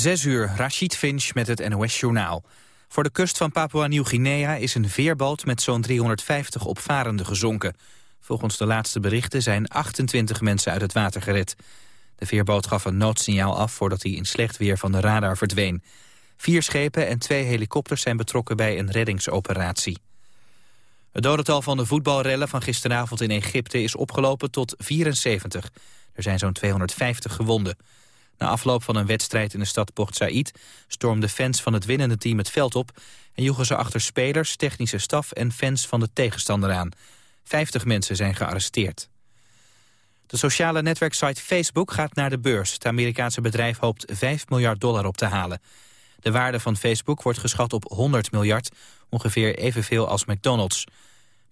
Zes uur, Rashid Finch met het NOS-journaal. Voor de kust van Papua-Nieuw-Guinea is een veerboot met zo'n 350 opvarenden gezonken. Volgens de laatste berichten zijn 28 mensen uit het water gered. De veerboot gaf een noodsignaal af voordat hij in slecht weer van de radar verdween. Vier schepen en twee helikopters zijn betrokken bij een reddingsoperatie. Het dodental van de voetbalrellen van gisteravond in Egypte is opgelopen tot 74. Er zijn zo'n 250 gewonden. Na afloop van een wedstrijd in de stad Port Said stormden fans van het winnende team het veld op en joegen ze achter spelers, technische staf en fans van de tegenstander aan. 50 mensen zijn gearresteerd. De sociale netwerksite Facebook gaat naar de beurs. Het Amerikaanse bedrijf hoopt 5 miljard dollar op te halen. De waarde van Facebook wordt geschat op 100 miljard, ongeveer evenveel als McDonald's.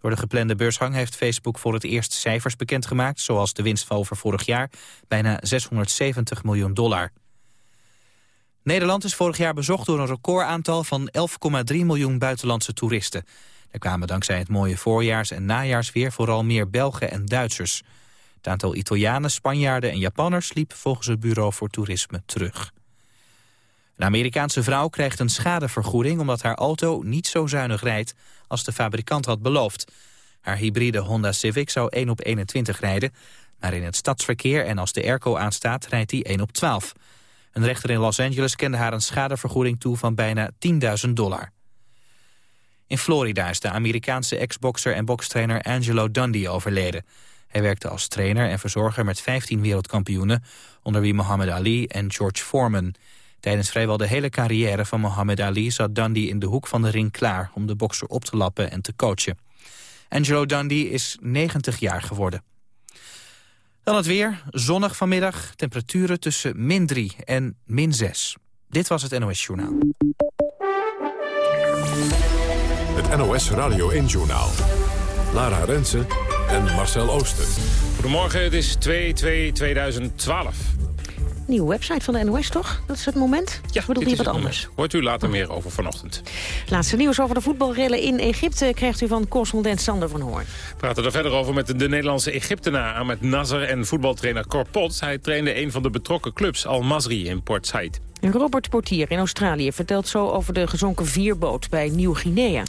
Door de geplande beursgang heeft Facebook voor het eerst cijfers bekendgemaakt... zoals de winst over vorig jaar, bijna 670 miljoen dollar. Nederland is vorig jaar bezocht door een recordaantal van 11,3 miljoen buitenlandse toeristen. Er kwamen dankzij het mooie voorjaars- en najaarsweer vooral meer Belgen en Duitsers. Het aantal Italianen, Spanjaarden en Japanners liep volgens het Bureau voor Toerisme terug. Een Amerikaanse vrouw krijgt een schadevergoeding omdat haar auto niet zo zuinig rijdt als de fabrikant had beloofd. Haar hybride Honda Civic zou 1 op 21 rijden, maar in het stadsverkeer en als de airco aanstaat rijdt hij 1 op 12. Een rechter in Los Angeles kende haar een schadevergoeding toe van bijna 10.000 dollar. In Florida is de Amerikaanse ex-bokser en bokstrainer Angelo Dundee overleden. Hij werkte als trainer en verzorger met 15 wereldkampioenen... onder wie Muhammad Ali en George Foreman. Tijdens vrijwel de hele carrière van Muhammad Ali zat Dundee in de hoek van de ring klaar om de bokser op te lappen en te coachen. Angelo Dundee is 90 jaar geworden. Dan het weer, zonnig vanmiddag, temperaturen tussen min 3 en min 6. Dit was het NOS Journaal. Het NOS Radio 1 Journaal. Lara Rensen en Marcel Ooster. Goedemorgen, het is 2-2-2012. Nieuwe website van de NOS, toch? Dat is het moment? Ja, bedoel dit je wat anders? moment. Hoort u later meer over vanochtend. Laatste nieuws over de voetbalrellen in Egypte... krijgt u van correspondent Sander van Hoorn. We praten er verder over met de Nederlandse Egyptenaar Ahmed Nasser... en voetbaltrainer Corpot. Hij trainde een van de betrokken clubs, Al Masri, in Port Said. Robert Portier in Australië vertelt zo over de gezonken vierboot bij Nieuw-Guinea.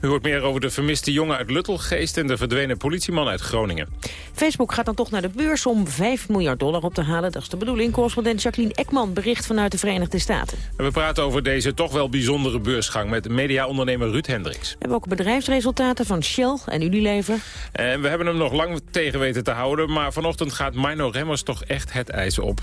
U hoort meer over de vermiste jongen uit Luttelgeest... en de verdwenen politieman uit Groningen. Facebook gaat dan toch naar de beurs om 5 miljard dollar op te halen. Dat is de bedoeling. Correspondent Jacqueline Ekman bericht vanuit de Verenigde Staten. En we praten over deze toch wel bijzondere beursgang... met mediaondernemer Ruud Hendricks. We hebben ook bedrijfsresultaten van Shell en Unilever. En we hebben hem nog lang tegen weten te houden... maar vanochtend gaat Mino Remmers toch echt het ijs op.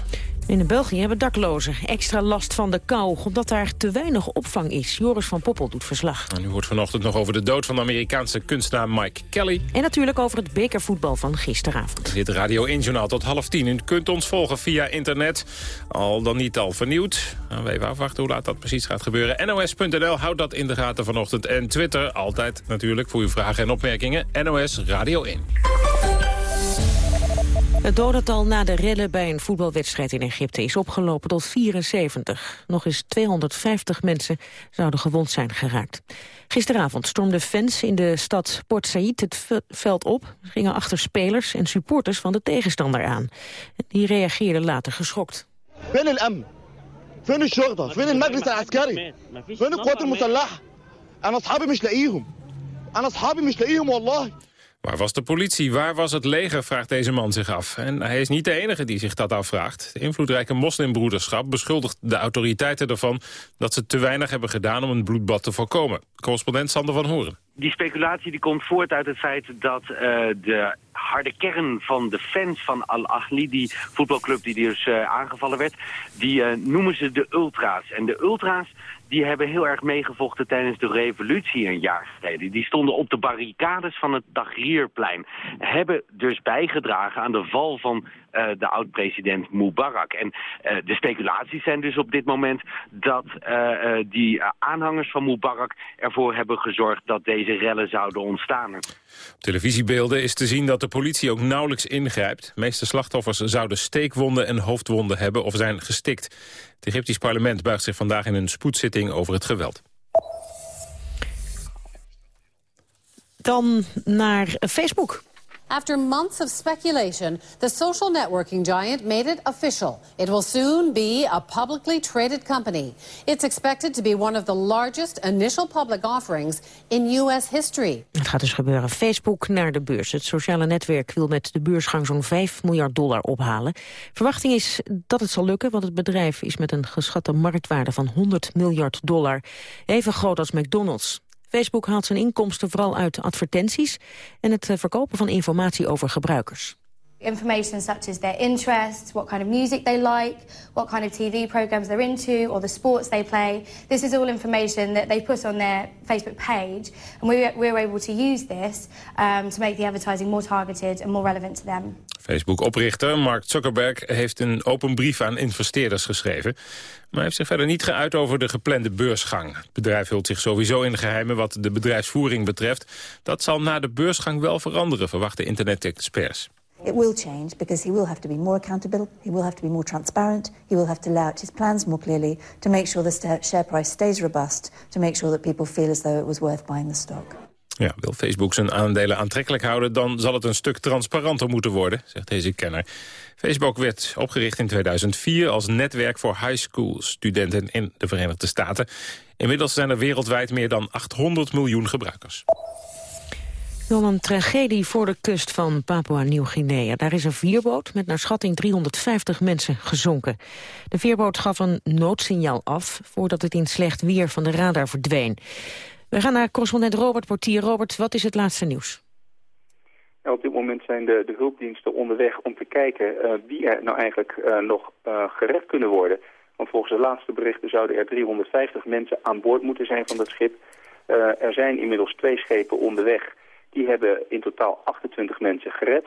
In België hebben daklozen extra last van de kou... omdat daar te weinig opvang is. Joris van Poppel doet verslag. En u hoort vanochtend nog over de dood van de Amerikaanse kunstenaar Mike Kelly. En natuurlijk over het bekervoetbal van gisteravond. Dit Radio 1-journaal tot half tien. U kunt ons volgen via internet. Al dan niet al vernieuwd. Nou, we even afwachten hoe laat dat precies gaat gebeuren. NOS.nl houdt dat in de gaten vanochtend. En Twitter altijd natuurlijk voor uw vragen en opmerkingen. NOS Radio 1. Het dodental na de rellen bij een voetbalwedstrijd in Egypte is opgelopen tot 74. Nog eens 250 mensen zouden gewond zijn geraakt. Gisteravond stormden fans in de stad Port Said het veld op. Ze gingen achter spelers en supporters van de tegenstander aan. Die reageerden later geschokt. فين الامن فين الشرطه فين المجلس العسكري فين القوات المسلحه انا اصحابي مش لاقيهم انا اصحابي مش لاقيهم والله Waar was de politie? Waar was het leger? Vraagt deze man zich af. En hij is niet de enige die zich dat afvraagt. De invloedrijke moslimbroederschap beschuldigt de autoriteiten ervan... dat ze te weinig hebben gedaan om een bloedbad te voorkomen. Correspondent Sander van Horen. Die speculatie die komt voort uit het feit dat uh, de harde kern van de fans van Al-Ahli, die voetbalclub die dus uh, aangevallen werd, die uh, noemen ze de ultra's. En de ultra's die hebben heel erg meegevochten tijdens de revolutie een jaar geleden. Die stonden op de barricades van het Tahrirplein. Hebben dus bijgedragen aan de val van uh, de oud-president Mubarak. En uh, de speculaties zijn dus op dit moment dat uh, die aanhangers van Mubarak ervoor hebben gezorgd dat deze rellen zouden ontstaan. Op televisiebeelden is te zien dat de politie ook nauwelijks ingrijpt. De meeste slachtoffers zouden steekwonden en hoofdwonden hebben of zijn gestikt. Het Egyptisch parlement buigt zich vandaag in een spoedzitting over het geweld. Dan naar Facebook. After months of speculation, the social networking giant made it official. It will soon be a publicly traded company. It's expected to be one of the largest initial public offerings in U.S. history. Het gaat dus gebeuren. Facebook naar de beurs. Het sociale netwerk wil met de beursgang zo'n 5 miljard dollar ophalen. Verwachting is dat het zal lukken, want het bedrijf is met een geschatte marktwaarde van 100 miljard dollar. Even groot als McDonald's. Facebook haalt zijn inkomsten vooral uit advertenties en het eh, verkopen van informatie over gebruikers. Information such as their interests, what kind of music they like, what kind of TV programs they're into, or the sports they play. This is all information that they put on their Facebook page, and we, we're able to use this um, to make the advertising more targeted and more relevant to them. Facebook-oprichter Mark Zuckerberg heeft een open brief aan investeerders geschreven. Maar heeft zich verder niet geuit over de geplande beursgang. Het bedrijf hult zich sowieso in geheimen wat de bedrijfsvoering betreft. Dat zal na de beursgang wel veranderen, verwachten internet-experts. It will change because he will have to be more accountable, he will have to be more transparent, he will have to lay out his plans more clearly to make sure the share price stays robust, to make sure that people feel as though it was worth buying the stock. Ja, wil Facebook zijn aandelen aantrekkelijk houden... dan zal het een stuk transparanter moeten worden, zegt deze kenner. Facebook werd opgericht in 2004 als netwerk voor high school studenten in de Verenigde Staten. Inmiddels zijn er wereldwijd meer dan 800 miljoen gebruikers. Een tragedie voor de kust van Papua-Nieuw-Guinea. Daar is een vierboot met naar schatting 350 mensen gezonken. De vierboot gaf een noodsignaal af voordat het in slecht weer van de radar verdween. We gaan naar correspondent Robert Portier. Robert, wat is het laatste nieuws? op dit moment zijn de, de hulpdiensten onderweg om te kijken uh, wie er nou eigenlijk uh, nog uh, gered kunnen worden. Want volgens de laatste berichten zouden er 350 mensen aan boord moeten zijn van dat schip. er zijn inmiddels twee schepen onderweg. Die hebben in totaal 28 mensen gered.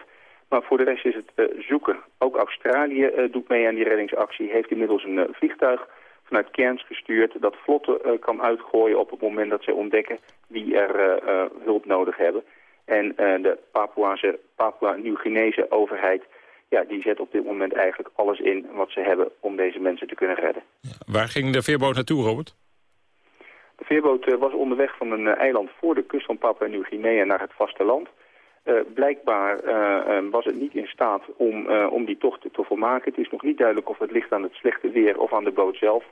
Maar voor de rest is het zoeken. Ook Australië doet mee aan die reddingsactie. Heeft inmiddels een vliegtuig vanuit Cairns gestuurd... dat vlotten kan uitgooien op het moment dat zij ontdekken wie er hulp nodig hebben. En de Papuaanse, Papua-Nieuw-Guinese overheid... Ja, die zet op dit moment eigenlijk alles in wat ze hebben om deze mensen te kunnen redden. Waar ging de veerboot naartoe, Robert? De veerboot was onderweg van een eiland voor de kust van Papua-Nieuw-Guinea naar het vasteland... Uh, blijkbaar uh, was het niet in staat om, uh, om die tocht te volmaken. Het is nog niet duidelijk of het ligt aan het slechte weer of aan de boot zelf.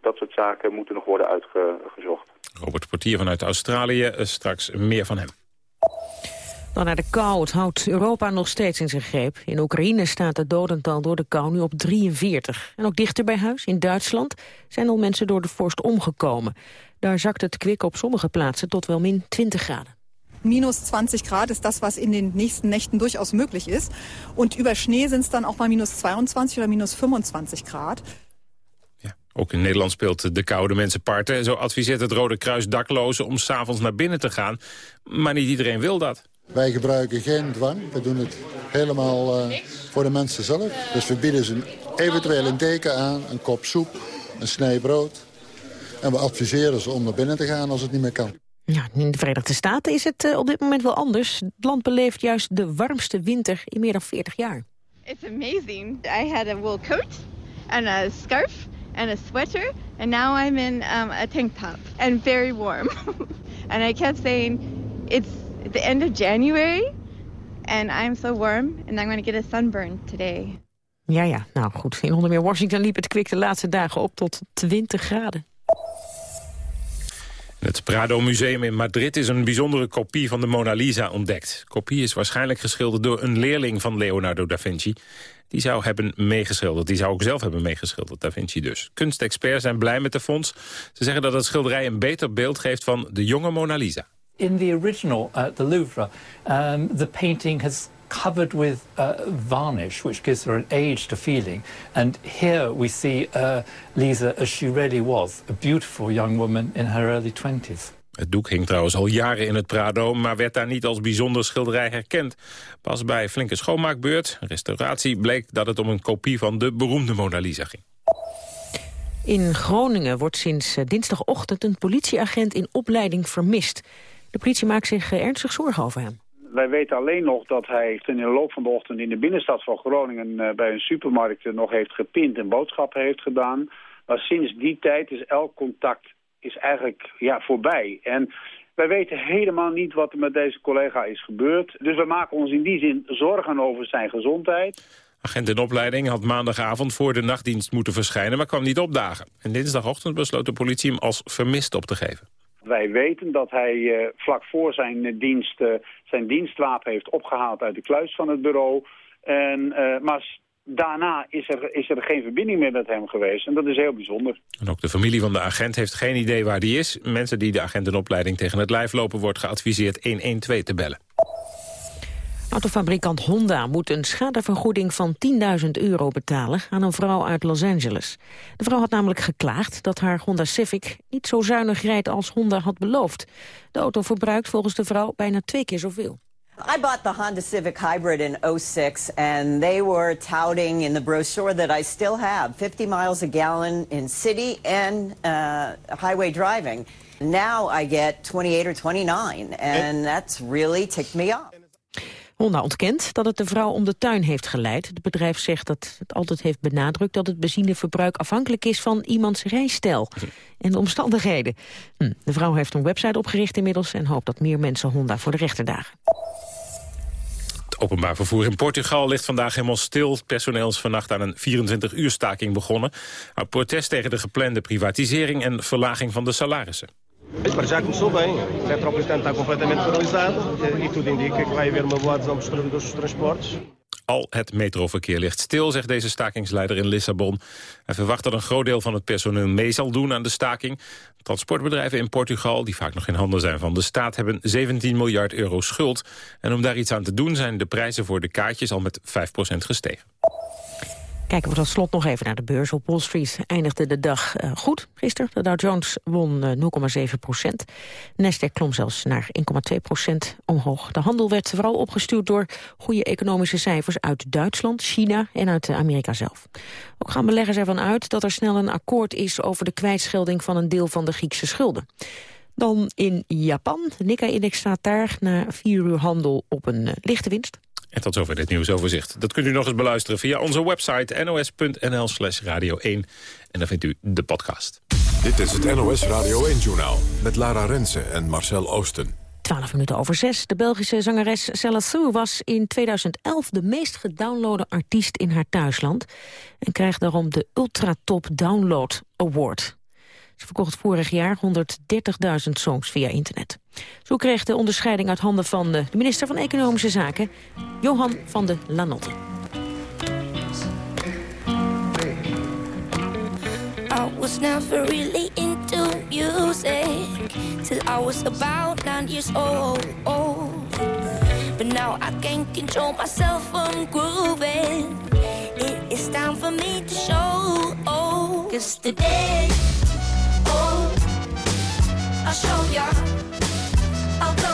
Dat soort zaken moeten nog worden uitgezocht. Robert Portier vanuit Australië, straks meer van hem. Dan naar de kou. Het houdt Europa nog steeds in zijn greep. In Oekraïne staat het dodental door de kou nu op 43. En ook dichter bij huis, in Duitsland, zijn al mensen door de vorst omgekomen. Daar zakt het kwik op sommige plaatsen tot wel min 20 graden. Minus 20 Grad ist das, was in den nächsten Nächten durchaus möglich ist. Und über Schnee sind es dann auch mal minus 22 oder minus 25 Grad. Ja, ook in Nederland speelt de koude mensen parten. Zo adviseert het Rode Kruis daklozen om s'avonds naar binnen te gaan. Maar niet iedereen wil dat. Wij gebruiken geen dwang. We doen het helemaal uh, voor de mensen zelf. Dus we bieden ze eventueel een deken aan, een kop soep, een snij brood. En we adviseren ze om naar binnen te gaan als het niet meer kan. Ja, in de Verenigde Staten is het uh, op dit moment wel anders. Het land beleeft juist de warmste winter in meer dan 40 jaar. It's amazing. I had a wool coat and a scarf and a sweater and now I'm in um, a tank top and very warm. and I kept saying it's the end of January and I'm so warm and I'm going to get a sunburn today. Ja, ja, nou goed. In onder meer Washington liep het kwik de laatste dagen op tot 20 graden. Het Prado Museum in Madrid is een bijzondere kopie van de Mona Lisa ontdekt. De kopie is waarschijnlijk geschilderd door een leerling van Leonardo da Vinci. Die zou hebben meegeschilderd. Die zou ook zelf hebben meegeschilderd, da Vinci dus. Kunstexperts zijn blij met de fonds. Ze zeggen dat het schilderij een beter beeld geeft van de jonge Mona Lisa. In the original at the Louvre, um, the painting has covered with uh, varnish, which gives her an aged feeling. And here we see uh, Lisa as she really was, a beautiful young woman in her early twenties. Het doek hing trouwens al jaren in het Prado, maar werd daar niet als bijzonder schilderij herkend. Pas bij flinke schoonmaakbeurt, restauratie, bleek dat het om een kopie van de beroemde Mona Lisa ging. In Groningen wordt sinds eh, dinsdagochtend een politieagent in opleiding vermist. De politie maakt zich eh, ernstig zorgen over hem wij weten alleen nog dat hij in de loop van de ochtend in de binnenstad van Groningen uh, bij een supermarkt nog heeft gepind en boodschappen heeft gedaan. Maar sinds die tijd is elk contact is eigenlijk ja, voorbij. En Wij weten helemaal niet wat er met deze collega is gebeurd. Dus we maken ons in die zin zorgen over zijn gezondheid. Agent in opleiding had maandagavond voor de nachtdienst moeten verschijnen... maar kwam niet opdagen. En dinsdagochtend besloot de politie hem als vermist op te geven. Wij weten dat hij uh, vlak voor zijn, uh, dienst, uh, zijn dienstwapen heeft opgehaald uit de kluis van het bureau. En, maar daarna is er, is er geen verbinding meer met hem geweest. En dat is heel bijzonder. En ook de familie van de agent heeft geen idee waar die is. Mensen die de agent in opleiding tegen het lijf lopen... wordt geadviseerd 112 te bellen. Autofabrikant Honda moet een schadevergoeding van 10.000 euro betalen aan een vrouw uit Los Angeles. De vrouw had namelijk geklaagd dat haar Honda Civic niet zo zuinig rijdt als Honda had beloofd. De auto verbruikt volgens de vrouw bijna twee keer zoveel. I bought the Honda Civic Hybrid in 06 and they were touting in the brochure that I still have 50 miles a gallon in city and uh, highway driving. Now I get 28 or 29 and that's really ticked me off. Honda ontkent dat het de vrouw om de tuin heeft geleid. Het bedrijf zegt dat het altijd heeft benadrukt dat het benzineverbruik afhankelijk is van iemands rijstijl en de omstandigheden. Hm. De vrouw heeft een website opgericht inmiddels en hoopt dat meer mensen Honda voor de rechter dagen. Het openbaar vervoer in Portugal ligt vandaag helemaal stil. Het personeel is vannacht aan een 24-uur staking begonnen. Uit protest tegen de geplande privatisering en verlaging van de salarissen. Para já começou bem. O Metropolitano está completamente paralisado e tudo indica que vai haver uma boa adesão dos trabalhadores dos transportes. Al het metroverkeer ligt stil, zegt deze stakingsleider in Lissabon. Hij verwacht dat een groot deel van het personeel mee zal doen aan de staking. Transportbedrijven in Portugal, die vaak nog in handen zijn van de staat... hebben 17 miljard euro schuld. En om daar iets aan te doen zijn de prijzen voor de kaartjes al met 5% gestegen. Kijken we tot slot nog even naar de beurs. Op Wall Street eindigde de dag uh, goed gisteren. De Dow Jones won uh, 0,7 procent. Nasdaq klom zelfs naar 1,2 procent omhoog. De handel werd vooral opgestuurd door goede economische cijfers uit Duitsland, China en uit Amerika zelf. Ook gaan beleggers ervan uit dat er snel een akkoord is over de kwijtschelding van een deel van de Griekse schulden. Dan in Japan. De Nikkei-index staat daar na vier uur handel op een lichte winst. En tot zover dit nieuwsoverzicht. Dat kunt u nog eens beluisteren via onze website nos.nl slash radio 1. En dan vindt u de podcast. Dit is het NOS Radio 1-journaal met Lara Rensen en Marcel Oosten. 12 minuten over 6. De Belgische zangeres Sue was in 2011 de meest gedownloade artiest in haar thuisland. En krijgt daarom de Ultra Top Download Award. Ze verkocht vorig jaar 130.000 songs via internet. Zo kreeg de onderscheiding uit handen van de minister van Economische Zaken, Johan van de Lanotte. I was never really into music till I was about nine years old. But now I can't control myself from grooving. It is time for me to show. Cause today I'll show ya, I'll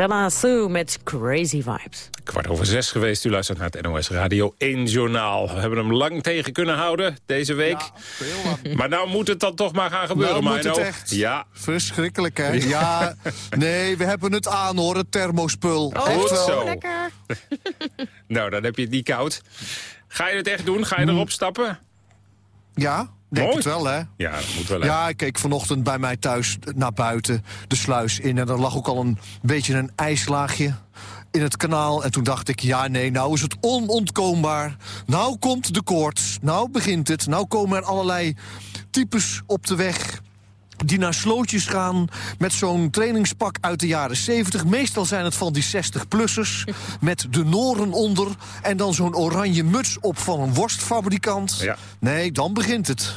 Marcella Sue met Crazy Vibes. Kwart over zes geweest. U luistert naar het NOS Radio 1 Journaal. We hebben hem lang tegen kunnen houden deze week. maar nou moet het dan toch maar gaan gebeuren, nou moet Mino. het echt. Ja. Verschrikkelijk, hè? Ja, nee, we hebben het aan, hoor, het thermospul. Oh, Echt goed wel. zo. nou, dan heb je het niet koud. Ga je het echt doen? Ga je erop stappen? Ja, denk Mooi. het wel, hè? Ja, dat moet wel. hè. Ja, ik keek vanochtend bij mij thuis naar buiten, de sluis in... en er lag ook al een beetje een ijslaagje in het kanaal. En toen dacht ik, ja, nee, nou is het onontkoombaar. Nou komt de koorts, nou begint het. Nou komen er allerlei types op de weg die naar slootjes gaan met zo'n trainingspak uit de jaren 70. Meestal zijn het van die 60-plussers met de noren onder... en dan zo'n oranje muts op van een worstfabrikant. Nee, dan begint het.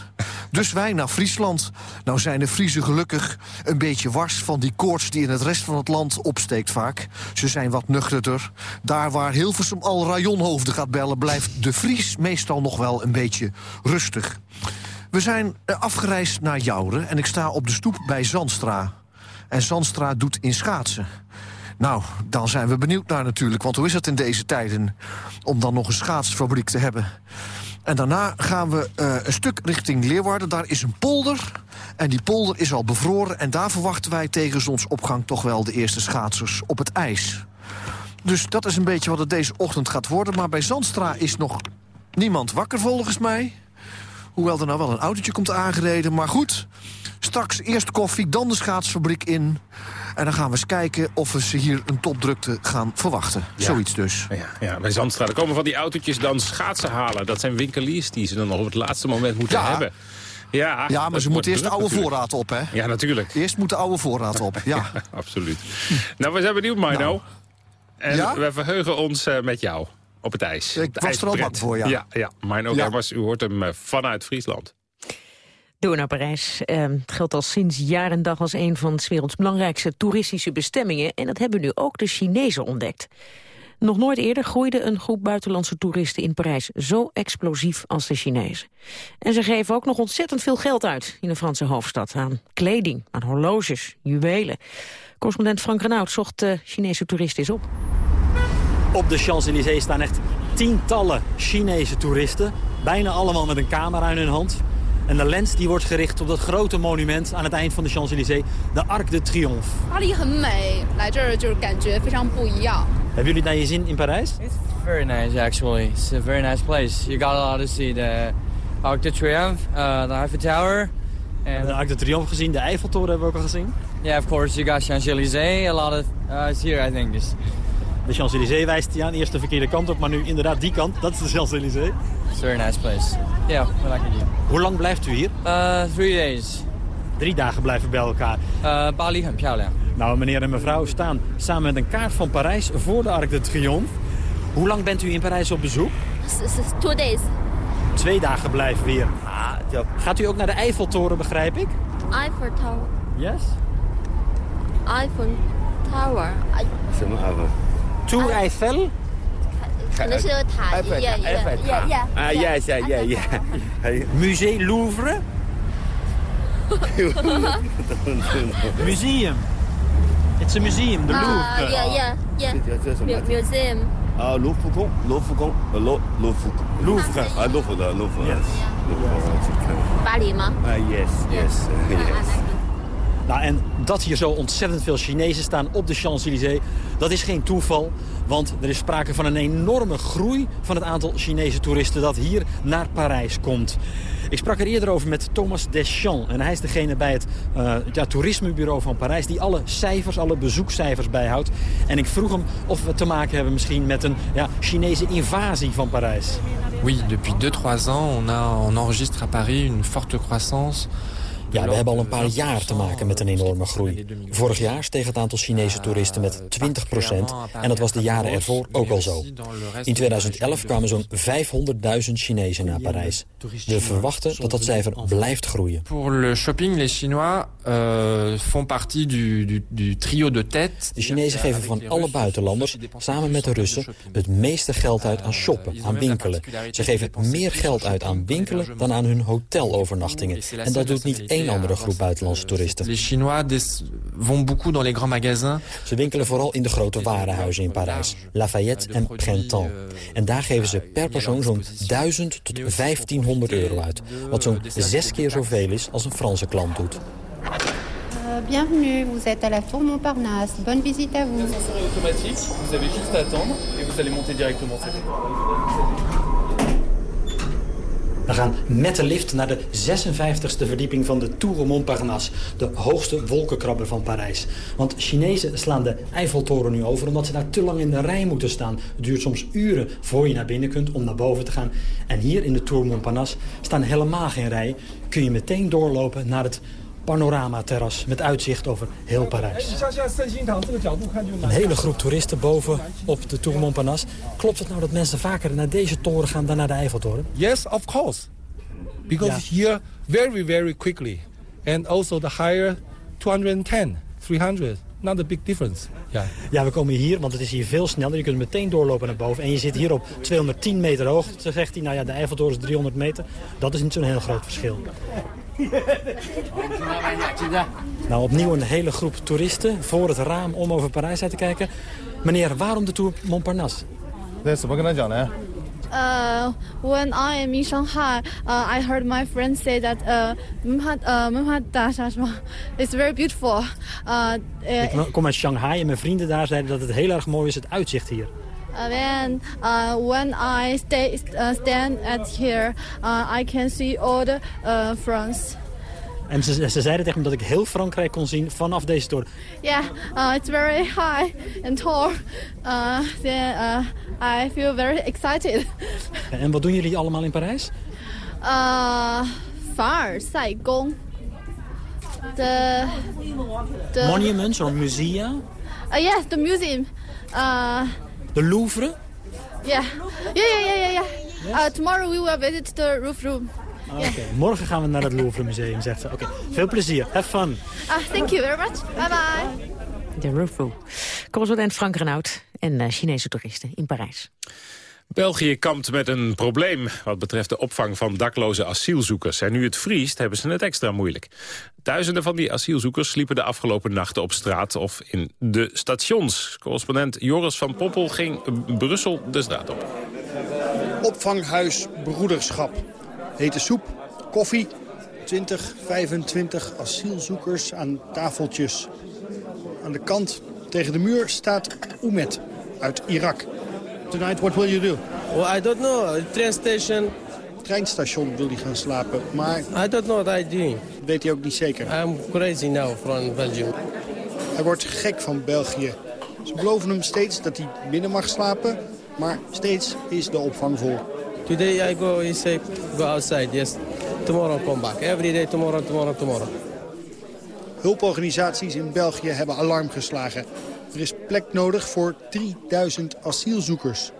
Dus wij naar Friesland. Nou zijn de Friesen gelukkig een beetje wars van die koorts... die in het rest van het land opsteekt vaak. Ze zijn wat nuchterder. Daar waar Hilversum al rajonhoofden gaat bellen... blijft de Fries meestal nog wel een beetje rustig. We zijn eh, afgereisd naar Jouren en ik sta op de stoep bij Zandstra. En Zandstra doet in schaatsen. Nou, dan zijn we benieuwd naar natuurlijk, want hoe is het in deze tijden... om dan nog een schaatsfabriek te hebben? En daarna gaan we eh, een stuk richting Leeuwarden. Daar is een polder en die polder is al bevroren... en daar verwachten wij tegen zonsopgang toch wel de eerste schaatsers op het ijs. Dus dat is een beetje wat het deze ochtend gaat worden. Maar bij Zandstra is nog niemand wakker volgens mij. Hoewel er nou wel een autootje komt aangereden. Maar goed, straks eerst koffie, dan de schaatsfabriek in. En dan gaan we eens kijken of we ze hier een topdrukte gaan verwachten. Ja. Zoiets dus. Ja, ja, bij Zandstraat komen van die autootjes dan schaatsen halen. Dat zijn winkeliers die ze dan nog op het laatste moment moeten Ja. hebben. Ja, Ja, maar ze moeten eerst de oude natuurlijk. voorraad op, hè? Ja, natuurlijk. Eerst moet de oude voorraad op, ja. Absoluut. nou, we zijn benieuwd, Mino. Nou. En Ja? we verheugen ons eh, met jou op het ijs. Ik de was er al bang voor, ja. Ja, ja. Mino Ja. Remmers, u hoort hem eh, vanuit Friesland. Door naar Parijs. Eh, het geldt al sinds jaar en dag als een van 's werelds belangrijkste toeristische bestemmingen. En dat hebben nu ook de Chinezen ontdekt. Nog nooit eerder groeide een groep buitenlandse toeristen in Parijs zo explosief als de Chinezen. En ze geven ook nog ontzettend veel geld uit in de Franse hoofdstad aan kleding, aan horloges, juwelen. Correspondent Frank Renaud zocht de Chinese toeristen eens op. Op de Champs-Élysées staan echt tientallen Chinese toeristen. Bijna allemaal met een camera in hun hand. En de lens die wordt gericht op dat grote monument aan het eind van de Champs-Élysées, de Arc de Triomphe. Hebben jullie het naar je zin in Parijs? It's very nice actually. It's a very nice place. You got a lot to see the Arc de Triomphe, uh, the Eiffel Tower. And... De Arc de Triomphe gezien, de Eiffeltoren hebben we ook al gezien. Yeah, of course. You got Champs-Élysées. A lot of uh, it's here I think. De Champs-Élysées wijst hij aan. Eerst de verkeerde kant op, maar nu inderdaad die kant. Dat is de Champs-Élysées. It's a very nice place. Ja, we like it. Hoe lang blijft u hier? Uh, three days. Drie dagen blijven bij elkaar. Uh, Bali en Piaolia. Nou, meneer en mevrouw staan samen met een kaart van Parijs voor de Arc de Triomphe. Hoe lang bent u in Parijs op bezoek? Two days. Twee dagen blijven weer. Ah, Gaat u ook naar de Eiffeltoren, begrijp ik? Eiffeltoren. Yes? Eiffeltoren. Eiffeltoren. 什么 Eiffel？ Tour Eiffel? 可能是塔。 Eiffel Yeah, yeah, Eiffel yeah, yeah. 啊，yes yeah yeah yeah，还有 Musée Louvre? Museum. It's a museum, the Ah, Louvre. yeah, yeah, yeah. 这这什么 Mu-？Museum. 啊，卢浮宫，卢浮宫，呃，罗罗浮宫， Louvre 啊，卢浮的卢浮，yes，卢浮我去看。巴黎吗？啊，yes yes yes。 Nou, en dat hier zo ontzettend veel Chinezen staan op de Champs-Élysées, dat is geen toeval. Want er is sprake van een enorme groei van het aantal Chinese toeristen dat hier naar Parijs komt. Ik sprak er eerder over met Thomas Deschamps. En hij is degene bij het eh, ja, toerismebureau van Parijs die alle cijfers, alle bezoekcijfers bijhoudt. En ik vroeg hem of we te maken hebben misschien met een ja, Chinese invasie van Parijs. Oui, depuis 2-3 ans, on, a, on enregistre à Paris une forte croissance. Ja, we hebben al een paar jaar te maken met een enorme groei. Vorig jaar steeg het aantal Chinese toeristen met 20% En dat was de jaren ervoor ook al zo. In 2011 kwamen zo'n 500.000 Chinezen naar Parijs. We verwachten dat dat cijfer blijft groeien. Pour le shopping, les Chinois euh, font partie du, du, du trio de tête. De Chinezen geven van alle buitenlanders, samen met de Russen, het meeste geld uit aan shoppen, aan winkelen. Ze geven meer geld uit aan winkelen dan aan hun hotelovernachtingen. En dat doet niet één geen andere groep buitenlandse toeristen. Les Chinois des, vont beaucoup dans les grands magasins. Ze winkelen vooral in de grote warenhuizen in Parijs, Lafayette en Printemps. En daar geven ze per persoon zo'n 1000 tot 1500 euro uit. Wat zo'n zes keer zoveel is als een Franse klant doet. Euh, bienvenue, vous êtes à la Tour Montparnasse. Bonne visite à vous. Automatique, vous avez juste à attendre et vous allez monter directement. We gaan met de lift naar de 56e verdieping van de Tour Montparnasse. De hoogste wolkenkrabber van Parijs. Want Chinezen slaan de Eiffeltoren nu over omdat ze daar te lang in de rij moeten staan. Het duurt soms uren voor je naar binnen kunt om naar boven te gaan. En hier in de Tour Montparnasse staan helemaal geen rij. Kun je meteen doorlopen naar het panoramaterras met uitzicht over heel Parijs. Een hele groep toeristen boven op de Tour Montparnasse. Klopt het nou dat mensen vaker naar deze toren gaan dan naar de Eiffeltoren? Yes, of course. Because here very, very quickly. And also the higher 210, 300. Not a big difference. Yeah. Ja, we komen hier, want het is hier veel sneller. Je kunt meteen doorlopen naar boven. En je zit hier op 210 meter hoogte, zegt hij. Nou ja, de Eiffeltoren is 300 meter. Dat is niet zo'n heel groot verschil. Nou, opnieuw een hele groep toeristen voor het raam om over Parijs uit te kijken. Meneer, waarom de Tour Montparnasse? Uh, when I am in Shanghai, uh, I heard my friends say that uh, is uh, very beautiful. Uh, Ik uh, kom uit Shanghai en mijn vrienden daar zeiden dat het heel erg mooi is, het uitzicht hier. Then uh, when I stay uh, stand at here, uh, I can see all the uh, France. En ze, ze zeiden tegen me dat ik heel Frankrijk kon zien vanaf deze toren. Ja, uh it's very high and tall. Uh, then uh, I feel very excited. en wat doen jullie allemaal in Parijs? Uh, Gong. The. Monuments of musea? yes, the museum. De Louvre? yeah yeah yeah yeah yeah, yeah. Uh, tomorrow we will visit the roof room Oké, morgen gaan we naar het Louvre Museum, zegt ze. Oké, veel plezier. Have fun. uh, thank you very much bye bye De Rufu. Correspondent Frank Renaud en eh, Chinese toeristen in Parijs. België kampt met een probleem wat betreft de opvang van dakloze asielzoekers. En nu het vriest, hebben ze het extra moeilijk. Duizenden van die asielzoekers sliepen de afgelopen nachten op straat of in de stations. Correspondent Joris van Poppel ging Brussel de straat op. Opvanghuis Broederschap. Hete soep, koffie, 20, 25 asielzoekers aan tafeltjes. Aan de kant tegen de muur staat Oumet uit Irak. Tonight, what will you do? Well, I don't know. Train station. Treinstation wil hij gaan slapen, maar... I don't know what I do. Weet hij ook niet zeker. I'm crazy now from Belgium. Hij wordt gek van België. Ze beloven hem steeds dat hij binnen mag slapen, maar steeds is de opvang vol. Today I go, he say, go outside, yes. Tomorrow come back. Every day, tomorrow, tomorrow, tomorrow. Hulporganisaties in België hebben alarm geslagen. Er is plek nodig voor 3000 asielzoekers.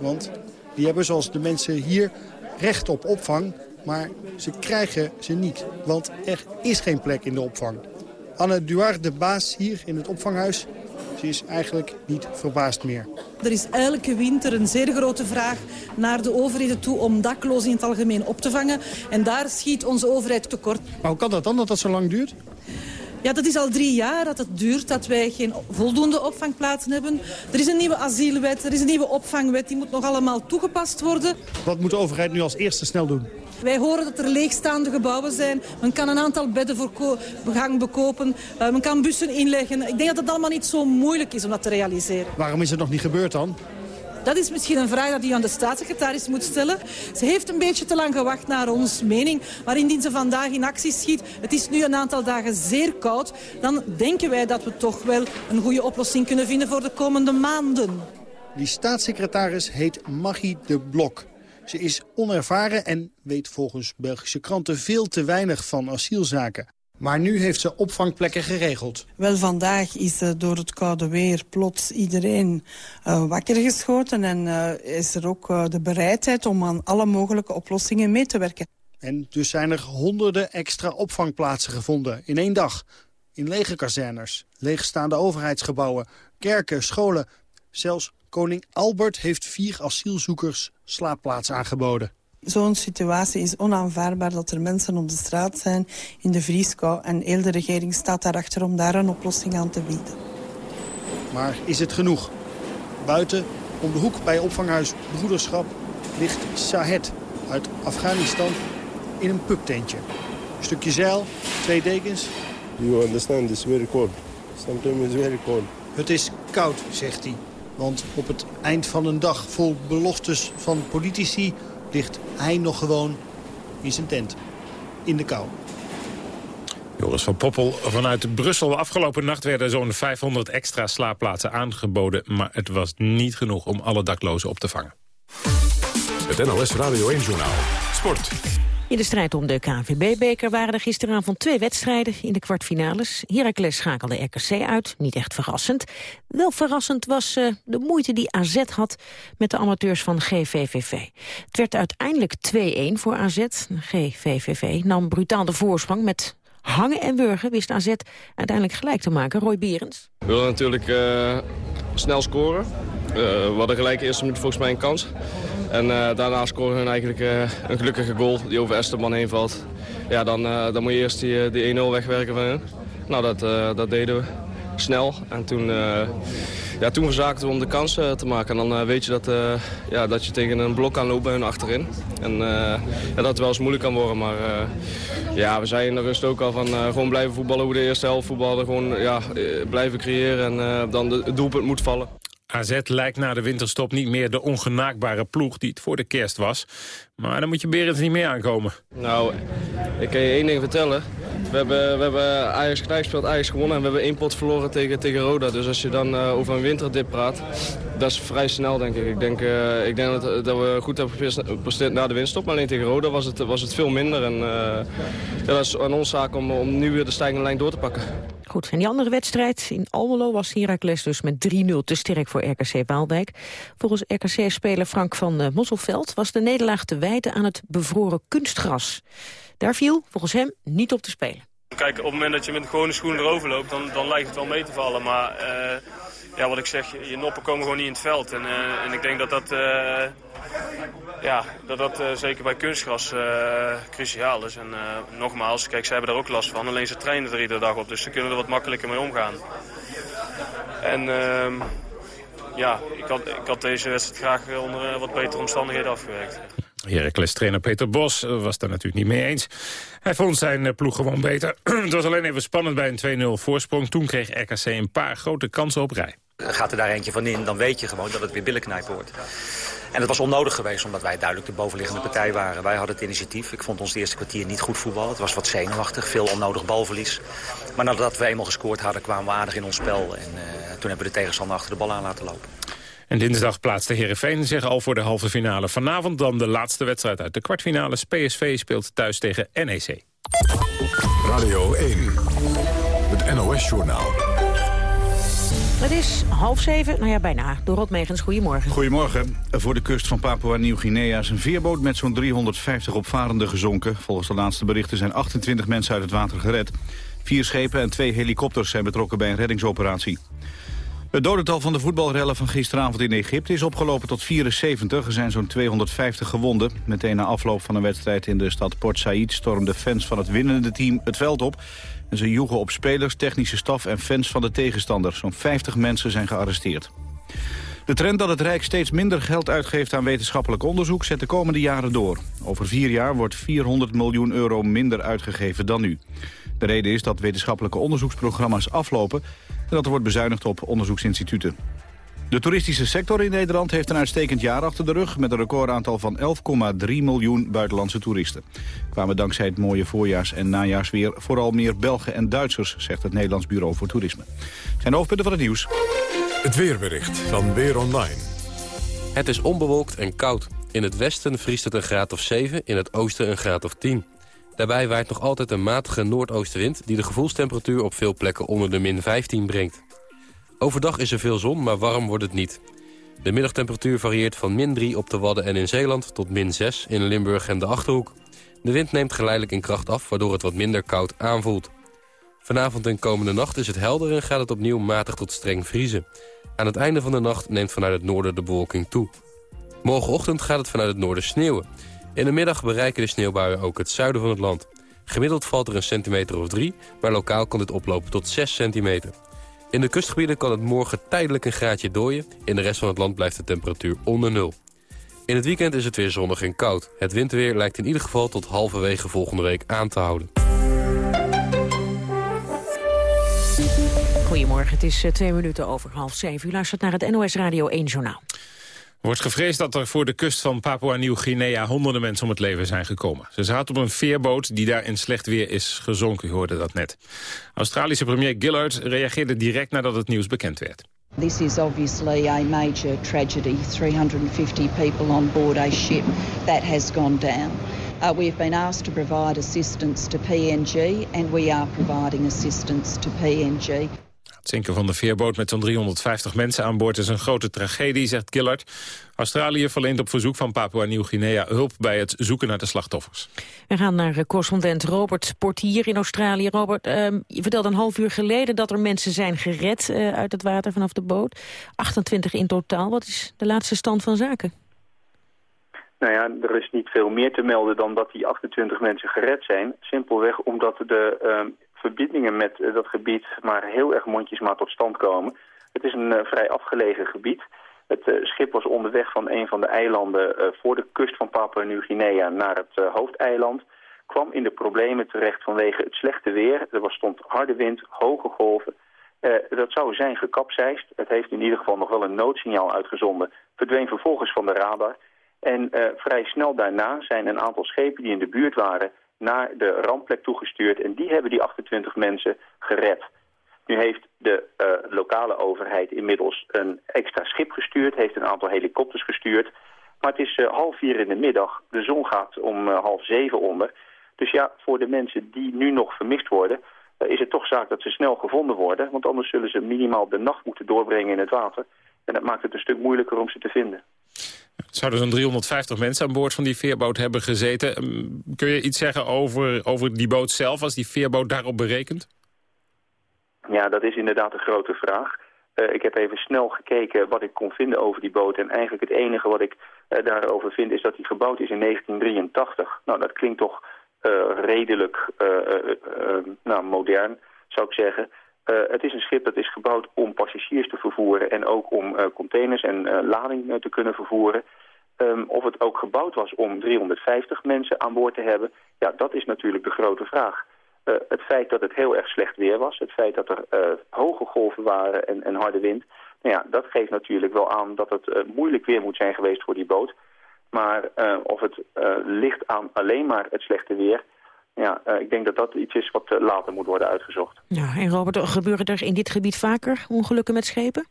Want die hebben zoals de mensen hier recht op opvang, maar ze krijgen ze niet. Want er is geen plek in de opvang. Anne Duarte, de baas hier in het opvanghuis, ze is eigenlijk niet verbaasd meer. Er is elke winter een zeer grote vraag naar de overheden toe om daklozen in het algemeen op te vangen. En daar schiet onze overheid tekort. Maar hoe kan dat dan dat dat zo lang duurt? Ja, dat is al drie jaar dat het duurt dat wij geen voldoende opvangplaatsen hebben. Er is een nieuwe asielwet, er is een nieuwe opvangwet. Die moet nog allemaal toegepast worden. Wat moet de overheid nu als eerste snel doen? Wij horen dat er leegstaande gebouwen zijn. Men kan een aantal bedden voor gang bekopen. Uh, men kan bussen inleggen. Ik denk dat het allemaal niet zo moeilijk is om dat te realiseren. Waarom is het nog niet gebeurd dan? Dat is misschien een vraag die u aan de staatssecretaris moet stellen. Ze heeft een beetje te lang gewacht naar ons mening. Maar indien ze vandaag in actie schiet, het is nu een aantal dagen zeer koud... dan denken wij dat we toch wel een goede oplossing kunnen vinden voor de komende maanden. Die staatssecretaris heet Maggie de Blok. Ze is onervaren en weet volgens Belgische kranten veel te weinig van asielzaken. Maar nu heeft ze opvangplekken geregeld. Wel, vandaag is uh, door het koude weer plots iedereen uh, wakker geschoten. En uh, is er ook de bereidheid om aan alle mogelijke oplossingen mee te werken. En dus zijn er honderden extra opvangplaatsen gevonden in één dag. In lege kazerners, leegstaande overheidsgebouwen, kerken, scholen. Zelfs koning Albert heeft vier asielzoekers slaapplaats aangeboden. Zo'n situatie is onaanvaardbaar dat er mensen op de straat zijn in de vrieskou. En heel de regering staat daarachter om daar een oplossing aan te bieden. Maar is het genoeg? Buiten, om de hoek bij opvanghuis Broederschap, ligt Sahed uit Afghanistan in een pubtentje. Een stukje zeil, twee dekens. You understand, it's very cold. Sometimes it's very cold. Het is koud, zegt hij. Want op het eind van een dag vol beloftes van politici... ligt hij nog gewoon in zijn tent. In de kou. Joris van Poppel vanuit Brussel. Afgelopen nacht werden zo'n 500 extra slaapplaatsen aangeboden... maar het was niet genoeg om alle daklozen op te vangen. Het NOS Radio 1-journaal. Sport. In de strijd om de KNVB-beker waren er gisteravond twee wedstrijden in de kwartfinales. Heracles schakelde RKC uit, niet echt verrassend. Wel verrassend was uh, de moeite die AZ had met de amateurs van GVVV. Het werd uiteindelijk 2-1 voor AZ. GVVV nam brutaal de voorsprong met hangen en wurgen wist AZ uiteindelijk gelijk te maken. Roy Berends. We willen natuurlijk uh, snel scoren. Uh, we hadden gelijk de eerste minuut volgens mij een kans. En uh, daarna scoren hun eigenlijk een gelukkige goal die over Esterman heen valt. Ja, dan, dan moet je eerst die, die 1-0 wegwerken van hun. Nou, dat, dat deden we snel. En toen, uh, ja, toen verzaakten we om de kans uh, te maken. En dan uh, weet je dat, ja, dat je tegen een blok kan lopen bij hun achterin. En ja, dat het wel eens moeilijk kan worden. Maar ja, we zeiden in de rust ook al van gewoon blijven voetballen hoe de eerste helft voetballen. Gewoon ja, blijven creëren en dan het doelpunt moet vallen. AZ lijkt na de winterstop niet meer de ongenaakbare ploeg die het voor de kerst was. Maar dan moet je Berends niet meer aankomen. Nou, ik kan je één ding vertellen. We hebben, we hebben Ajax gelijk gespeeld, Ajax gewonnen en we hebben één pot verloren tegen, tegen Roda. Dus als je dan uh, over een winterdip praat, dat is vrij snel denk ik. Ik denk, uh, ik denk dat, dat, we goed hebben gepresteerd na de winststop. Maar alleen tegen Roda was het, was het veel minder. En uh, ja, dat is aan ons zaak om, om nu weer de stijgende lijn door te pakken. Goed, en die andere wedstrijd in Almelo was Heracles dus met 3-0 te sterk voor RKC Waalwijk. Volgens RKC-speler Frank van Mosselveld was de nederlaag te wijten aan het bevroren kunstgras. Daar viel volgens hem niet op te spelen. Kijk, op het moment dat je met gewone schoenen erover loopt, dan, dan lijkt het wel mee te vallen. Maar uh, ja, wat ik zeg, je noppen komen gewoon niet in het veld. En, uh, en ik denk dat dat, uh, ja, dat, dat zeker bij kunstgras cruciaal is. En nogmaals, kijk, zij hebben daar ook last van. Alleen ze trainen er iedere dag op, dus ze kunnen er wat makkelijker mee omgaan. En ehm, ja, ik had, ik had deze wedstrijd graag onder wat betere omstandigheden afgewerkt. Heracles-trainer Peter Bos was daar natuurlijk niet mee eens. Hij vond zijn eh, ploeg gewoon beter. Het was alleen even spannend bij een 2-0 voorsprong. Toen kreeg RKC een paar grote kansen op rij. Gaat er daar eentje van in, dan weet je gewoon dat het weer billenknijpen wordt. En het was onnodig geweest omdat wij duidelijk de bovenliggende partij waren. Wij hadden het initiatief. Ik vond ons eerste kwartier niet goed voetballen. Het was wat zenuwachtig, veel onnodig balverlies. Maar nadat we eenmaal gescoord hadden kwamen we aardig in ons spel. En uh, toen hebben we de tegenstander achter de bal aan laten lopen. En dinsdag plaatste Heerenveen zich al voor de halve finale. Vanavond dan de laatste wedstrijd uit de kwartfinales. PSV speelt thuis tegen NEC. Radio 1, het NOS-journaal. Het is half zeven, nou ja, bijna. Door Rotmegens, goedemorgen. Goedemorgen. Voor de kust van Papua-Nieuw-Guinea is een veerboot met zo'n 350 opvarenden gezonken. Volgens de laatste berichten zijn 28 mensen uit het water gered. Vier schepen en twee helikopters zijn betrokken bij een reddingsoperatie. Het dodental van de voetbalrellen van gisteravond in Egypte is opgelopen tot 74. Er zijn zo'n 250 gewonden. Meteen na afloop van een wedstrijd in de stad Port Said stormden fans van het winnende team het veld op. En ze joegen op spelers, technische staf en fans van de tegenstander. Zo'n 50 mensen zijn gearresteerd. De trend dat het Rijk steeds minder geld uitgeeft aan wetenschappelijk onderzoek zet de komende jaren door. Over vier jaar wordt 400 miljoen euro minder uitgegeven dan nu. De reden is dat wetenschappelijke onderzoeksprogramma's aflopen en dat er wordt bezuinigd op onderzoeksinstituten. De toeristische sector in Nederland heeft een uitstekend jaar achter de rug... met een recordaantal van 11,3 miljoen buitenlandse toeristen. Kwamen dankzij het mooie voorjaars- en najaarsweer... vooral meer Belgen en Duitsers, zegt het Nederlands Bureau voor Toerisme. Zijn de hoofdpunten van het nieuws. Het weerbericht van Weer Online. Het is onbewolkt en koud. In het westen vriest het een graad of 7, in het oosten een graad of 10. Daarbij waait nog altijd een matige noordoostenwind... die de gevoelstemperatuur op veel plekken onder de min 15 brengt. Overdag is er veel zon, maar warm wordt het niet. De middagtemperatuur varieert van min 3 op de Wadden en in Zeeland... tot min 6 in Limburg en de Achterhoek. De wind neemt geleidelijk in kracht af, waardoor het wat minder koud aanvoelt. Vanavond en komende nacht is het helder en gaat het opnieuw matig tot streng vriezen. Aan het einde van de nacht neemt vanuit het noorden de bewolking toe. Morgenochtend gaat het vanuit het noorden sneeuwen. In de middag bereiken de sneeuwbuien ook het zuiden van het land. Gemiddeld valt er een centimeter of drie, maar lokaal kan dit oplopen tot 6 centimeter. In de kustgebieden kan het morgen tijdelijk een graadje dooien. In de rest van het land blijft de temperatuur onder nul. In het weekend is het weer zonnig en koud. Het winterweer lijkt in ieder geval tot halverwege volgende week aan te houden. Goedemorgen, het is eh, twee minuten over half zeven. U luistert naar het NOS Radio 1 Journaal. Wordt gevreesd dat er voor de kust van Papua-Nieuw-Guinea honderden mensen om het leven zijn gekomen. Ze zaten op een veerboot die daar in slecht weer is gezonken, u hoorde dat net. Australische premier Gillard reageerde direct nadat het nieuws bekend werd. This is obviously a major tragedy. 350 people on board a ship that has gone down. Uh, we have been asked to provide assistance to PNG and we are providing assistance to PNG. Het zinken van de veerboot met zo'n 350 mensen aan boord is een grote tragedie, zegt Gillard. Australië verleent op verzoek van Papua-Nieuw-Guinea hulp bij het zoeken naar de slachtoffers. We gaan naar eh, correspondent Robert Portier in Australië. Robert, uh, je vertelde een half uur geleden dat er mensen zijn gered uh, uit het water vanaf de boot. 28 in totaal. Wat is de laatste stand van zaken? Nou ja, er is niet veel meer te melden dan dat die 28 mensen gered zijn. Simpelweg omdat de ehm, verbindingen met eh, dat gebied maar heel erg mondjesmaat tot stand komen. Het is een uh, vrij afgelegen gebied. Het uh, schip was onderweg van een van de eilanden voor de kust van Papua-Nieuw-Guinea naar het hoofdeiland. Kwam in de problemen terecht vanwege het slechte weer. Er was, stond harde wind, hoge golven. dat zou zijn gekapseist. Het heeft in ieder geval nog wel een noodsignaal uitgezonden. Verdween vervolgens van de radar. En vrij snel daarna zijn een aantal schepen die in de buurt waren naar de rampplek toegestuurd. En die hebben die 28 mensen gered. Nu heeft de uh, lokale overheid inmiddels een extra schip gestuurd, heeft een aantal helikopters gestuurd. Maar het is uh, half vier in de middag, de zon gaat om uh, half zeven onder. Dus ja, voor de mensen die nu nog vermist worden, is het toch zaak dat ze snel gevonden worden. Want anders zullen ze minimaal de nacht moeten doorbrengen in het water. En dat maakt het een stuk moeilijker om ze te vinden. Zouden zo'n 350 mensen aan boord van die veerboot hebben gezeten. Ehm, kun je iets zeggen over, over die boot zelf, als die veerboot daarop berekent? Ja, dat is inderdaad een grote vraag. Uh, ik heb even snel gekeken wat ik kon vinden over die boot. En eigenlijk het enige wat ik uh, daarover vind is dat die gebouwd is in 1983. Nou, dat klinkt toch uh, redelijk nou, modern, zou ik zeggen. Uh, het is een schip dat is gebouwd om passagiers te vervoeren en ook om uh, containers en uh, lading te kunnen vervoeren. Um, of het ook gebouwd was om 350 mensen aan boord te hebben, ja, dat is natuurlijk de grote vraag. het feit dat het heel erg slecht weer was, het feit dat er hoge golven waren en, en, harde wind, nou ja, dat geeft natuurlijk wel aan dat het moeilijk weer moet zijn geweest voor die boot. Maar of het ligt aan alleen maar het slechte weer, ja, uh, ik denk dat dat iets is wat uh, later moet worden uitgezocht. Ja, en Robert, gebeuren er in dit gebied vaker ongelukken met schepen?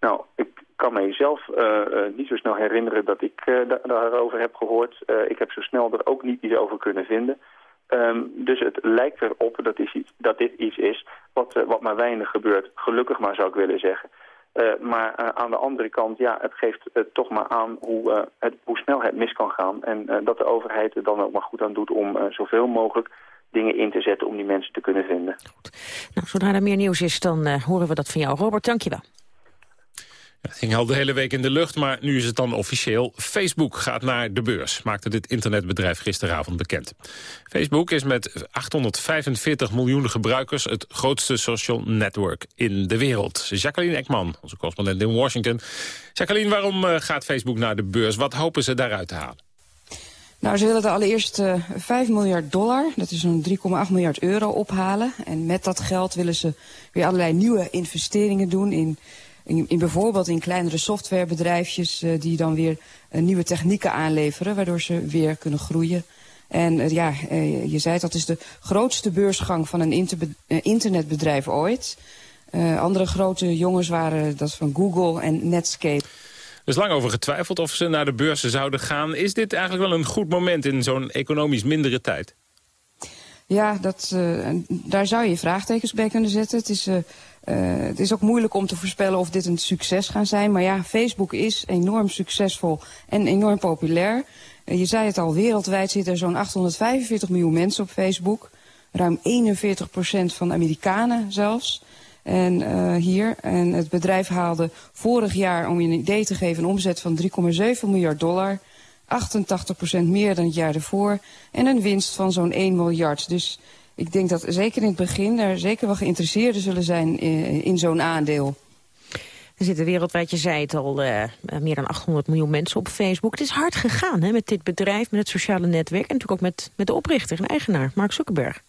Nou, ik kan mijzelf uh, niet zo snel herinneren dat ik da daarover heb gehoord. ik heb zo snel er ook niet iets over kunnen vinden. Um, dus het lijkt erop dat, is iets, dat dit iets is wat, wat maar weinig gebeurt. Gelukkig maar zou ik willen zeggen. Uh, maar uh, aan de andere kant, ja, het geeft uh, toch maar aan hoe, het, hoe snel het mis kan gaan. En dat de overheid er dan ook maar goed aan doet om zoveel mogelijk dingen in te zetten om die mensen te kunnen vinden. Goed. Nou, zodra er meer nieuws is, dan horen we dat van jou. Robert, dank je wel. Het ging al de hele week in de lucht, maar nu is het dan officieel. Facebook gaat naar de beurs, maakte dit internetbedrijf gisteravond bekend. Facebook is met 845 miljoen gebruikers het grootste social network in de wereld. Jacqueline Ekman, onze correspondent in Washington. Jacqueline, waarom eh, gaat Facebook naar de beurs? Wat hopen ze daaruit te halen? Nou, ze willen er allereerst uh, eh, 5 miljard dollar, dat is zo'n 3,8 miljard euro, ophalen. En met dat geld willen ze weer allerlei nieuwe investeringen doen in in, in, bijvoorbeeld in kleinere softwarebedrijfjes uh, die dan weer uh, nieuwe technieken aanleveren, waardoor ze weer kunnen groeien. En uh, ja, je zei het, dat is de grootste beursgang van een internetbedrijf ooit. andere grote jongens waren dat van Google en Netscape. Er is lang over getwijfeld of ze naar de beurzen zouden gaan. Is dit eigenlijk wel een goed moment in zo'n economisch mindere tijd? Ja, dat, daar zou je vraagtekens bij kunnen zetten. Het is het is ook moeilijk om te voorspellen of dit een succes gaat zijn. Maar ja, Facebook is enorm succesvol en enorm populair. Uh, je zei het al, wereldwijd zitten er zo'n 845 miljoen mensen op Facebook. Ruim 41 procent van Amerikanen zelfs. En uh, hier, en het bedrijf haalde vorig jaar, om je een idee te geven, een omzet van 3,7 miljard dollar. 88% meer dan het jaar ervoor. En een winst van zo'n 1 miljard. Dus ik denk dat zeker in het begin er zeker wel geïnteresseerden zullen zijn in, in zo'n aandeel. Er zitten wereldwijd, je zei het al, uh, meer dan 800 miljoen mensen op Facebook. Het is hard gegaan hè, met dit bedrijf, met het sociale netwerk... en natuurlijk ook met, met de oprichter en eigenaar, Mark Zuckerberg.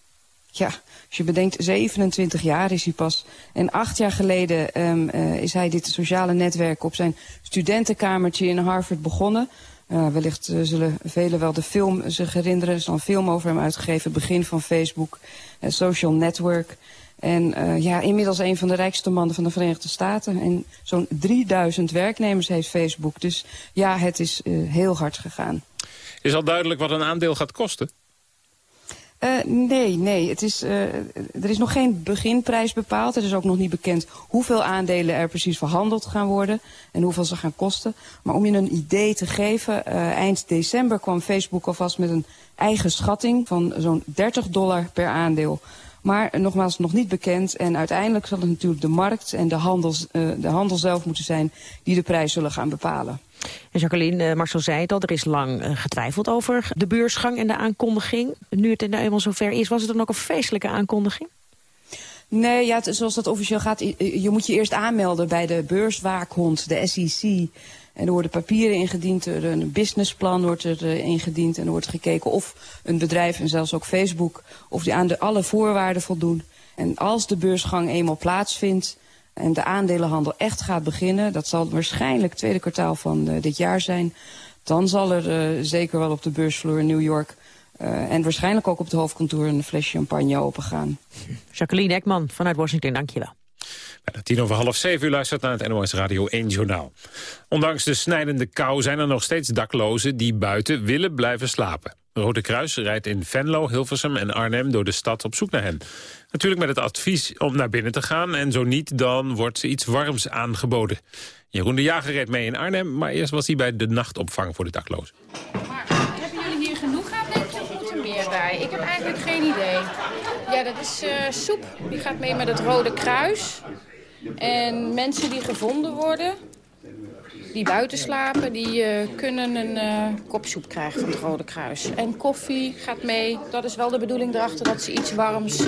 Ja, als je bedenkt, 27 jaar is hij pas. En acht jaar geleden um, uh, is hij dit sociale netwerk op zijn studentenkamertje in Harvard begonnen. Uh, wellicht uh, zullen velen wel de film zich herinneren. Er is al een film over hem uitgegeven, begin van Facebook, Social Network. En uh, ja, inmiddels een van de rijkste mannen van de Verenigde Staten. En zo'n 3000 werknemers heeft Facebook. Dus ja, het is uh, heel hard gegaan. Is al duidelijk wat een aandeel gaat kosten? Uh, nee, nee. Het is, er is nog geen beginprijs bepaald. Het is ook nog niet bekend hoeveel aandelen er precies verhandeld gaan worden. En hoeveel ze gaan kosten. Maar om je een idee te geven, eind december kwam Facebook alvast met een eigen schatting van zo'n 30 dollar per aandeel. Maar nogmaals, nog niet bekend. En uiteindelijk zal het natuurlijk de markt en de handel, uh, de handel zelf moeten zijn... die de prijs zullen gaan bepalen. En Jacqueline, uh, Marcel zei het al, er is lang uh, getwijfeld over de beursgang en de aankondiging. Nu het nou eenmaal zover is, was het dan ook een feestelijke aankondiging? Nee, ja, zoals dat officieel gaat, je moet je eerst aanmelden bij de beurswaakhond, de SEC... En er worden papieren ingediend, een businessplan wordt er uh, ingediend... en er wordt gekeken of een bedrijf, en zelfs ook Facebook... of die aan de, alle voorwaarden voldoen. En als de beursgang eenmaal plaatsvindt en de aandelenhandel echt gaat beginnen... dat zal waarschijnlijk tweede kwartaal van uh, dit jaar zijn... dan zal er uh, zeker wel op de beursvloer in New York... Uh, en waarschijnlijk ook op het hoofdkantoor een fles champagne opengaan. Jacqueline Ekman vanuit Washington, dankjewel. Bijna tien over half zeven u luistert naar het NOS Radio 1 Journaal. Ondanks de snijdende kou zijn er nog steeds daklozen die buiten willen blijven slapen. Rode Kruis rijdt in Venlo, Hilversum en Arnhem door de stad op zoek naar hen. Natuurlijk met het advies om naar binnen te gaan en zo niet, dan wordt iets warms aangeboden. Jeroen de Jager reed mee in Arnhem, maar eerst was hij bij de nachtopvang voor de daklozen. Maar hebben jullie hier genoeg aan, denk je, of moet er meer bij? Ik heb eigenlijk geen idee. Ja, dat is uh, soep. Die gaat mee met het Rode Kruis. En mensen die gevonden worden, die buiten slapen, die uh, kunnen een uh, kop soep krijgen van het Rode Kruis. En koffie gaat mee. Dat is wel de bedoeling erachter dat ze iets warms uh,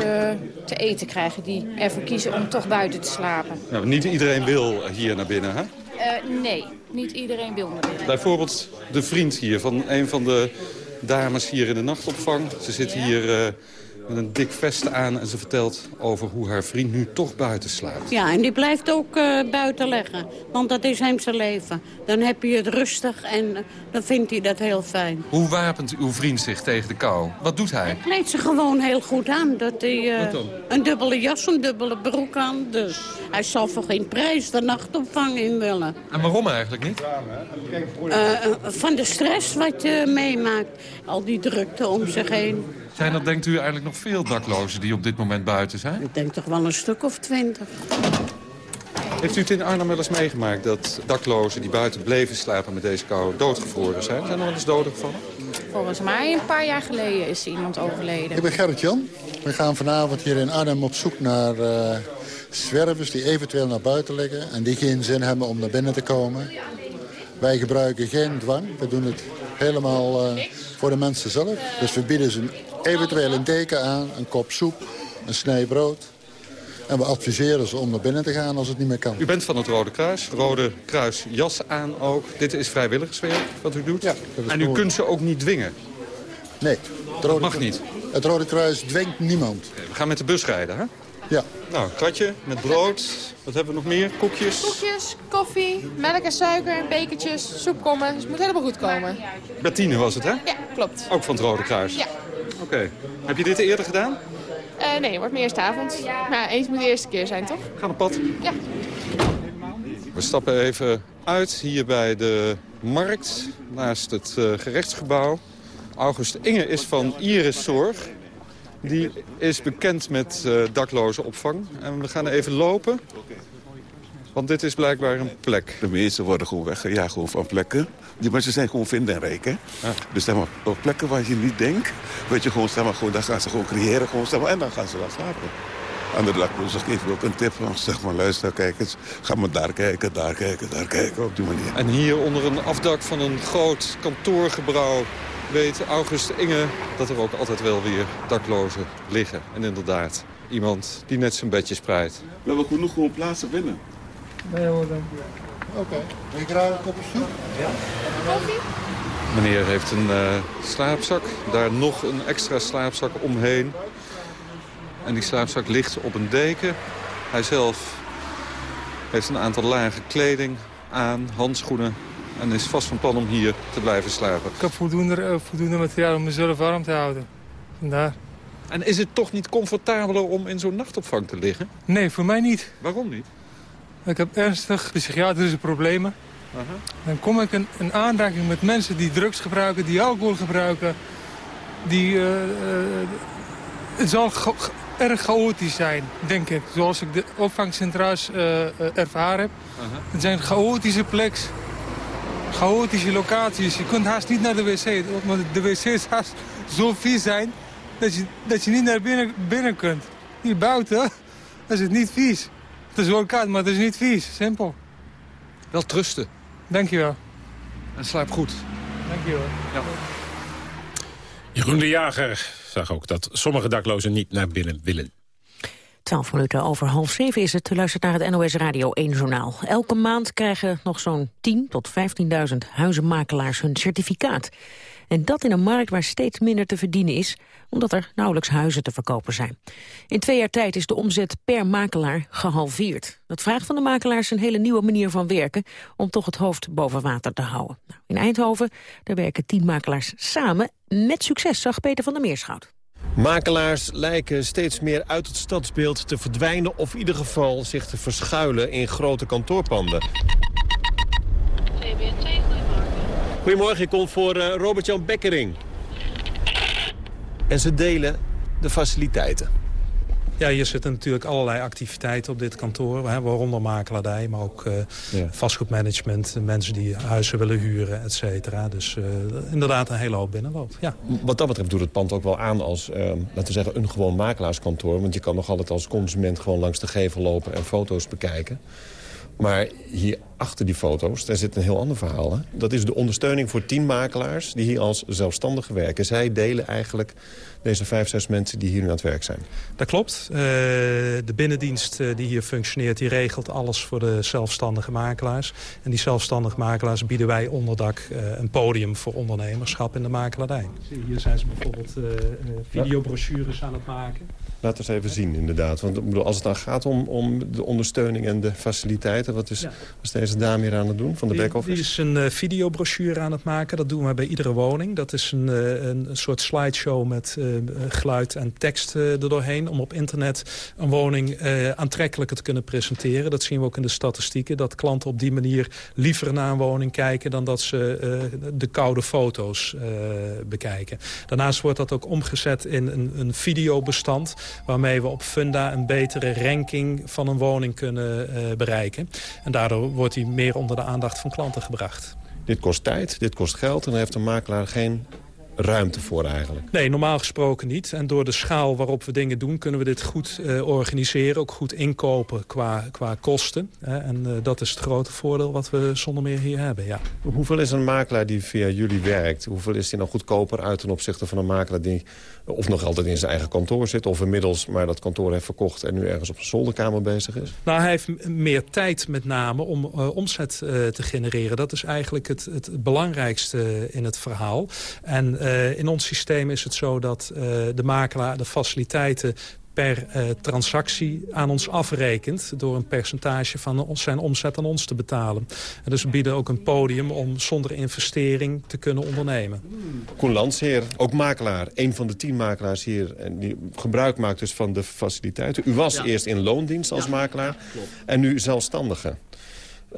te eten krijgen. Die ervoor kiezen om toch buiten te slapen. Nou, niet iedereen wil hier naar binnen, hè? nee, niet iedereen wil naar binnen. Bijvoorbeeld de vriend hier van een van de dames hier in de nachtopvang. Ze zit ja. hier met een dik vest aan en ze vertelt over hoe haar vriend nu toch buiten slaapt. Ja, en die blijft ook uh, buiten leggen, want dat is hem zijn leven. Dan heb je het rustig en uh, dan vindt hij dat heel fijn. Hoe wapent uw vriend zich tegen de kou? Wat doet hij? Hij kleedt zich gewoon heel goed aan. Dat hij uh, een dubbele jas, een dubbele broek aan. Dus hij zal voor geen prijs de nachtopvang in willen. En waarom eigenlijk niet? van de stress wat je meemaakt. Al die drukte om zich heen. Zijn er, denkt u, eigenlijk nog veel daklozen die op dit moment buiten zijn? Ik denk toch wel een stuk of twintig. Heeft u het in Arnhem wel eens meegemaakt dat daklozen die buiten bleven slapen met deze kou doodgevroren zijn? Zijn er wel eens doden gevallen? Volgens mij een paar jaar geleden is iemand overleden. Ik ben Gerrit-Jan. We gaan vanavond hier in Arnhem op zoek naar uh, zwervers die eventueel naar buiten liggen... en die geen zin hebben om naar binnen te komen. Wij gebruiken geen dwang. We doen het helemaal uh, voor de mensen zelf. Dus we bieden ze eventueel een deken aan, een kop soep, een snij brood. En we adviseren ze om naar binnen te gaan als het niet meer kan. U bent van het Rode Kruis. Rode Kruis jas aan ook. Dit is vrijwilligerswerk wat u doet. Ja, en u kunt ze ook niet dwingen? Nee. Dat mag niet? Het Rode Kruis dwingt niemand. We gaan met de bus rijden, hè? Ja. Nou, kratje met brood. Wat hebben we nog meer? Koekjes? Koekjes, koffie, melk en suiker, bekertjes, soepkommen. Dus het moet helemaal goed komen. Bertine was het, hè? Ja, klopt. Ook van het Rode Kruis? Ja. Oké. Okay. Heb je dit eerder gedaan? Uh, nee, wordt mijn eerste avond. Maar eens moet de eerste keer zijn, toch? Gaan op pad? Ja. We stappen even uit hier bij de markt, naast het uh, gerechtsgebouw. August Inge is van Iris Zorg. Die is bekend met uh, dakloze opvang. En we gaan even lopen. Want dit is blijkbaar een plek. De meesten worden gewoon weggejaagd gewoon van plekken. Die mensen zijn gewoon vindingrijk, hè? Ja. Dus zeg maar, op plekken waar je niet denkt... weet je gewoon, zeg maar, gewoon, dan gaan ze gewoon creëren gewoon, zeg maar, en dan gaan ze wel slapen. aan de daklozen geef je ook een tip van, zeg maar, luister, kijk eens, ga maar daar kijken, daar kijken, daar kijken, op die manier. En hier onder een afdak van een groot kantoorgebouw weet August Inge dat er ook altijd wel weer daklozen liggen. En inderdaad, iemand die net zijn bedje spreidt. We hebben genoeg gewoon plaatsen binnen. Nee hoor, dank je. Oké, wil je graag een kopje soep? Ja. Koffie? Meneer heeft een uh, slaapzak, daar nog een extra slaapzak omheen. En die slaapzak ligt op een deken. Hij zelf heeft een aantal lagen kleding aan, handschoenen... en is vast van plan om hier te blijven slapen. Ik heb voldoende, uh, voldoende materiaal om mezelf warm te houden. Vandaar. En is het toch niet comfortabeler om in zo'n nachtopvang te liggen? Nee, voor mij niet. Waarom niet? Ik heb ernstig psychiatrische problemen. Dan kom ik in, in, aanraking met mensen die drugs gebruiken, die alcohol gebruiken. Die, uh, uh, het zal erg chaotisch zijn, denk ik. Zoals ik de opvangcentra's uh, ervaren heb. Het zijn chaotische plekken. Chaotische locaties. Je kunt haast niet naar de wc. Want de wc's haast zo vies zijn dat je, dat je niet naar binnen, binnen kunt. Hier buiten is het niet vies. Het is wel koud, maar het is niet vies. Simpel. Wel trusten. Dankjewel. En slaap goed. Dankjewel. Ja. Jeroen de Jager zag ook dat sommige daklozen niet naar binnen willen. 12 minuten over half zeven is het. U luistert naar het NOS Radio 1 Journaal. Elke maand krijgen nog zo'n 10 tot 15.000 huizenmakelaars hun certificaat. En dat in een markt waar steeds minder te verdienen is, omdat er nauwelijks huizen te verkopen zijn. In twee jaar tijd is de omzet per makelaar gehalveerd. Dat vraagt van de makelaars een hele nieuwe manier van werken om toch het hoofd boven water te houden. Nou, in Eindhoven daar werken tien makelaars samen. Met succes, zag Peter van der Meerschout. Makelaars lijken steeds meer uit het stadsbeeld te verdwijnen... of in ieder geval zich te verschuilen in grote kantoorpanden. Goedemorgen, ik kom voor uh, Robert-Jan Bekkering. En ze delen de faciliteiten. Ja, hier zitten natuurlijk allerlei activiteiten op dit kantoor. Hè, waaronder makelaardij, maar ook uh, ja. vastgoedmanagement. Mensen die huizen willen huren, et cetera. Dus uh, inderdaad een hele hoop binnenloop. Ja. Wat dat betreft doet het pand ook wel aan als, uh, laten we zeggen, een gewoon makelaarskantoor. Want je kan nog altijd als consument gewoon langs de gevel lopen en foto's bekijken. Maar hier achter die foto's, daar zit een heel ander verhaal. Hè? Dat is de ondersteuning voor tien makelaars die hier als zelfstandigen werken. Zij delen eigenlijk deze vijf, zes mensen die hier nu aan het werk zijn. Dat klopt. Uh, de binnendienst uh, die hier functioneert, die regelt alles voor de zelfstandige makelaars. En die zelfstandige makelaars bieden wij onderdak uh, een podium voor ondernemerschap in de makelaardij. Hier zijn ze bijvoorbeeld videobrochures aan het maken. We eens even zien, inderdaad. Want als het dan gaat om, om de ondersteuning en de faciliteiten... wat is, ja. deze dame hier aan het doen van de back-office? Die is een uh, videobrochure aan het maken. Dat doen we bij iedere woning. Dat is een, uh, een soort slideshow met uh, geluid en tekst er doorheen... om op internet een woning aantrekkelijker te kunnen presenteren. Dat zien we ook in de statistieken. Dat klanten op die manier liever naar een woning kijken... dan dat ze de koude foto's bekijken. Daarnaast wordt dat ook omgezet in een, een videobestand waarmee we op Funda een betere ranking van een woning kunnen uh, bereiken. En daardoor wordt die meer onder de aandacht van klanten gebracht. Dit kost tijd, dit kost geld en dan heeft een makelaar geen ruimte voor eigenlijk? Nee, normaal gesproken niet. En door de schaal waarop we dingen doen... kunnen we dit goed uh, organiseren, ook goed inkopen qua, qua kosten. Hè. En uh, dat is het grote voordeel wat we zonder meer hier hebben, ja. Hoeveel is een makelaar die via jullie werkt? Hoeveel is die nou goedkoper uit ten opzichte van een makelaar... die of nog altijd in zijn eigen kantoor zit... of inmiddels maar dat kantoor heeft verkocht... en nu ergens op zijn zolderkamer bezig is? Nou, hij heeft meer tijd met name om uh, omzet uh, te genereren. Dat is eigenlijk het, het belangrijkste in het verhaal. En in ons systeem is het zo dat de makelaar de faciliteiten per uh, transactie aan ons afrekent... door een percentage van zijn omzet aan ons te betalen. En dus we bieden ook een podium om zonder investering te kunnen ondernemen. Koen Landsheer, ook makelaar. Een van de tien makelaars hier. En die gebruik maakt dus van de faciliteiten. U was ja. eerst in loondienst als ja, makelaar. en nu zelfstandige.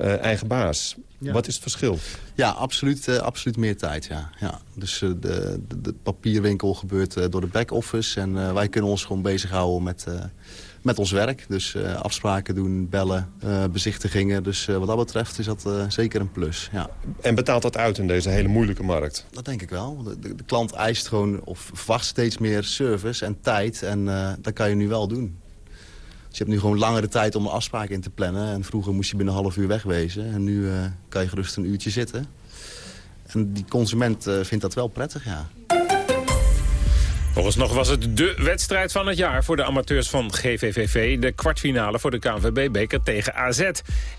Uh, eigen baas. Ja. Wat is het verschil? Ja, absoluut, uh, absoluut meer tijd. Ja. Ja. Dus uh, de, de, de, papierwinkel gebeurt door de back-office. En wij kunnen ons gewoon bezighouden met, met ons werk. Dus afspraken doen, bellen, bezichtigingen. Dus wat dat betreft is dat zeker een plus. Ja. En betaalt dat uit in deze hele moeilijke markt? Dat denk ik wel. De, de klant eist gewoon of verwacht steeds meer service en tijd. En dat kan je nu wel doen. Je hebt nu gewoon langere tijd om een afspraak in te plannen. En vroeger moest je binnen een half uur wegwezen. En nu kan je gerust een uurtje zitten. En die consument vindt dat wel prettig, ja. Volgens nog was het de wedstrijd van het jaar voor de amateurs van GVVV. De kwartfinale voor de KNVB-beker tegen AZ.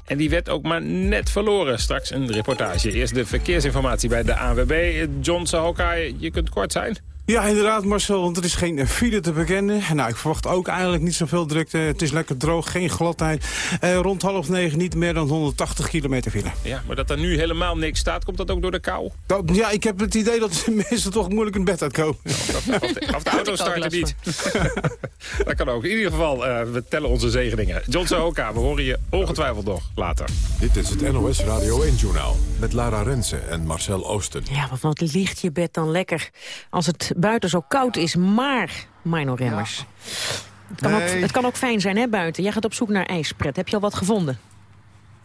En die werd ook maar net verloren. Straks een reportage. Eerst de verkeersinformatie bij de ANWB. John Sahoka, je kunt kort zijn. Ja, inderdaad Marcel, want er is geen file te bekennen. Nou, ik verwacht ook eigenlijk niet zoveel drukte. Het is lekker droog, geen gladheid. Eh, rond half negen niet meer dan 180 kilometer file. Ja, maar dat er nu helemaal niks staat, komt dat ook door de kou? Dat, ja, ik heb het idee dat de mensen toch moeilijk in bed uitkomen. of, de, of de auto starten niet. dat kan ook. In ieder geval, uh, we tellen onze zegeningen. John Sahoka, we horen je ongetwijfeld nog later. Dit is het NOS Radio 1-journaal met Lara Rensen en Marcel Oosten. Ja, wat ligt je bed dan lekker als het buiten zo koud is, maar, Mino Remmers... Het kan, ook, het kan ook fijn zijn, hè, buiten. Jij gaat op zoek naar ijspret. Heb je al wat gevonden?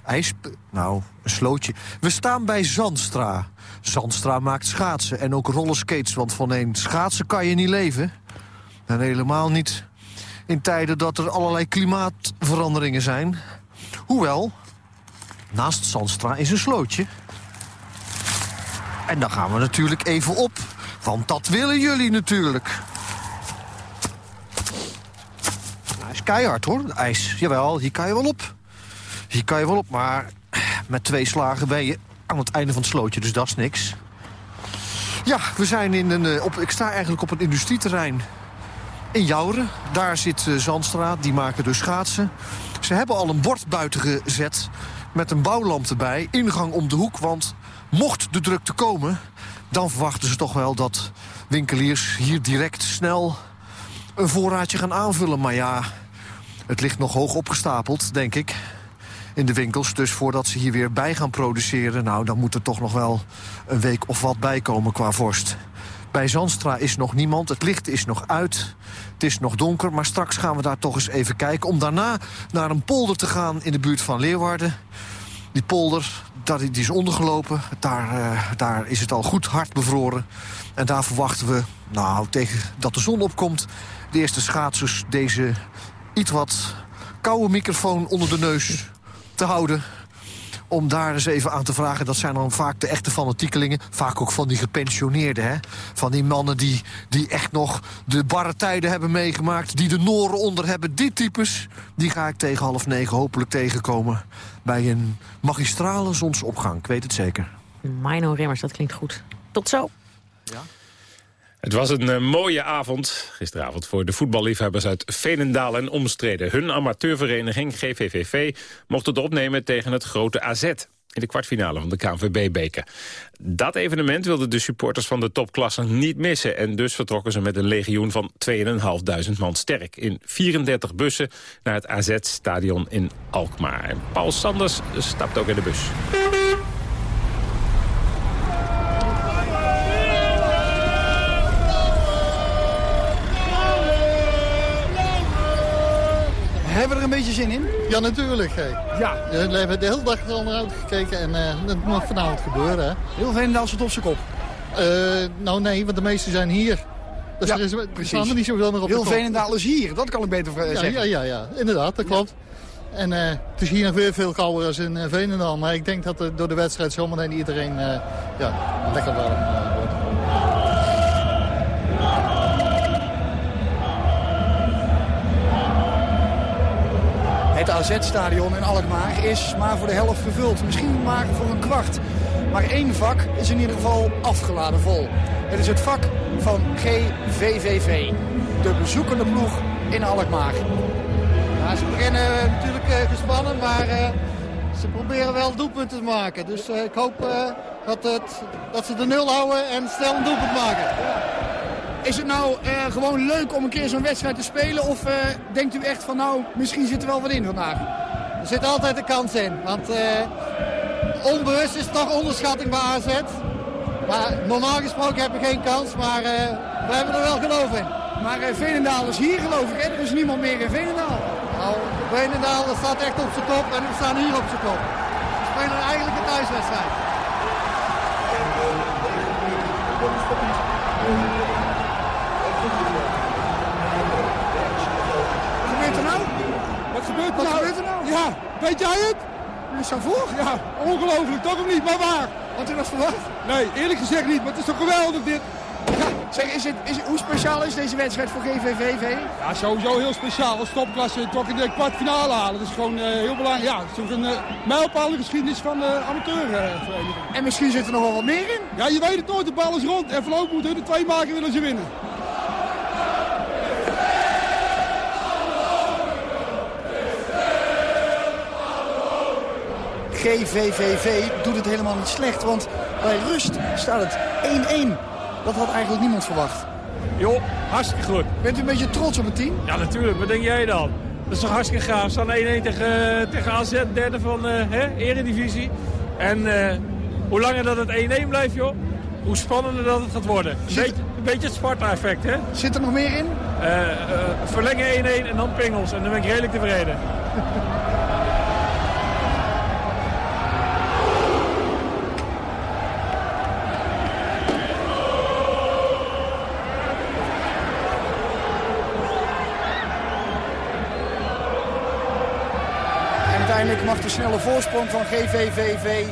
IJs? Nou, een slootje. We staan bij Zandstra. Zandstra maakt schaatsen en ook rollerskates, want van één schaatsen kan je niet leven. En helemaal niet in tijden dat er allerlei klimaatveranderingen zijn. Hoewel, naast Zandstra is een slootje. En dan gaan we natuurlijk even op want dat willen jullie natuurlijk. Nou, is keihard hoor, ijs. Jawel, hier kan je wel op. Hier kan je wel op, maar met twee slagen ben je aan het einde van het slootje. Dus dat is niks. Ja, we zijn in een... Eh, op, ik sta eigenlijk op een industrieterrein in Jouren. Daar zit uh, Zandstraat, die maken dus schaatsen. Ze hebben al een bord buiten gezet met een bouwlamp erbij. Ingang om de hoek, want mocht de drukte komen dan verwachten ze toch wel dat winkeliers hier direct snel een voorraadje gaan aanvullen. Maar ja, het ligt nog hoog opgestapeld, denk ik, in de winkels. Dus voordat ze hier weer bij gaan produceren... nou, dan moet er toch nog wel een week of wat bijkomen qua vorst. Bij Zandstra is nog niemand, het licht is nog uit. Het is nog donker, maar straks gaan we daar toch eens even kijken... om daarna naar een polder te gaan in de buurt van Leeuwarden. Die polder, dat, die is ondergelopen. Daar, uh, daar is het al goed hard bevroren. En daar verwachten we, nou, tegen dat de zon opkomt... de eerste schaatsers deze iets wat koude microfoon onder de neus te houden om daar eens even aan te vragen. Dat zijn dan vaak de echte fanatiekelingen. Vaak ook van die gepensioneerden. Hè? Van die mannen die, die echt nog de barre tijden hebben meegemaakt. Die de noren onder hebben. Die types, die ga ik tegen half negen hopelijk tegenkomen. Bij een magistrale zonsopgang. Ik weet het zeker. Mino Remmers, dat klinkt goed. Tot zo. Ja. Het was een uh, mooie avond, gisteravond, voor de voetballiefhebbers uit Veenendaal en omstreden. Hun amateurvereniging GVVV mocht het opnemen tegen het grote AZ in de kwartfinale van de KNVB-beker. Dat evenement wilden de supporters van de topklasse niet missen... en dus vertrokken ze met een legioen van 2.500 man sterk... in 34 bussen naar het AZ-stadion in Alkmaar. En Paul Sanders stapt ook in de bus. Hebben we er een beetje zin in? Ja, natuurlijk. Ja. We hebben de hele dag er naar uitgekeken en uh, dat moet vanavond gebeuren. Hè. Heel Veenendaal zit op zijn kop. Uh, nou nee, want de meesten zijn hier. Dus ja, er, is, staan er niet zoveel meer op Heel Veenendaal is hier, dat kan ik beter ja, zeggen. Ja, ja, ja, inderdaad, dat klopt. En uh, het is hier nog weer veel kouder als in Veenendaal. Maar ik denk dat door de wedstrijd zometeen iedereen ja, lekker warm wordt. Het AZ-stadion in Alkmaar is maar voor de helft gevuld. Misschien maar voor een kwart. Maar één vak is in ieder geval afgeladen vol. Het is het vak van GVVV. De bezoekende ploeg in Alkmaar. Ja, ze beginnen natuurlijk uh, gespannen, maar uh, ze proberen wel doelpunten te maken. Dus ik hoop dat, het, dat ze de nul houden en snel een doelpunt maken. Is het nou uh, gewoon leuk om een keer zo'n wedstrijd te spelen? Of uh, denkt u echt van nou, misschien zit er wel wat in vandaag? Er zit altijd een kans in. Want uh, onbewust is het toch onderschatting bij AZ. Maar normaal gesproken heb ik geen kans. Maar we hebben er wel geloof in. Maar Veenendaal is hier geloof ik. Hè? Er is niemand meer in Veenendaal. Nou, Veenendaal staat echt op zijn top. En we staan hier op zijn top. We spelen eigenlijk een thuiswedstrijd. Gebeurt Wat nou? gebeurt er nou? Ja, weet jij het? Is zo vroeg? Ja, ongelooflijk, toch of niet? Maar waar? Had u dat verwacht? Nee, eerlijk gezegd niet, maar het is toch geweldig dit? Ja, zeg, is het, is, hoe speciaal is deze wedstrijd voor GVVV? Ja, sowieso heel speciaal. Als topklasse toch in de kwartfinale halen. Dat is gewoon eh, heel belangrijk. Ja, het is een uh, mijlpaal in de geschiedenis van de amateurvereniging. en misschien zit er nog wel wat meer in? Ja, je weet het nooit. De bal is rond. En voorlopig moeten er twee maken willen ze winnen. GVVV doet het helemaal niet slecht, want bij rust staat het 1-1. Dat had eigenlijk niemand verwacht. Jo, hartstikke goed. Bent u een beetje trots op het team? Ja, natuurlijk. Wat denk jij dan? Dat is toch hartstikke gaaf. We staan 1-1 tegen, tegen AZ, derde van uh, hè, Eredivisie. En uh, hoe langer dat het 1-1 blijft, joh, hoe spannender dat het gaat worden. Een, beetje, een beetje het Sparta-effect, hè? Zit er nog meer in? Uh, verlengen 1-1 en dan pingels. En dan ben ik redelijk tevreden. de snelle voorsprong van GVVV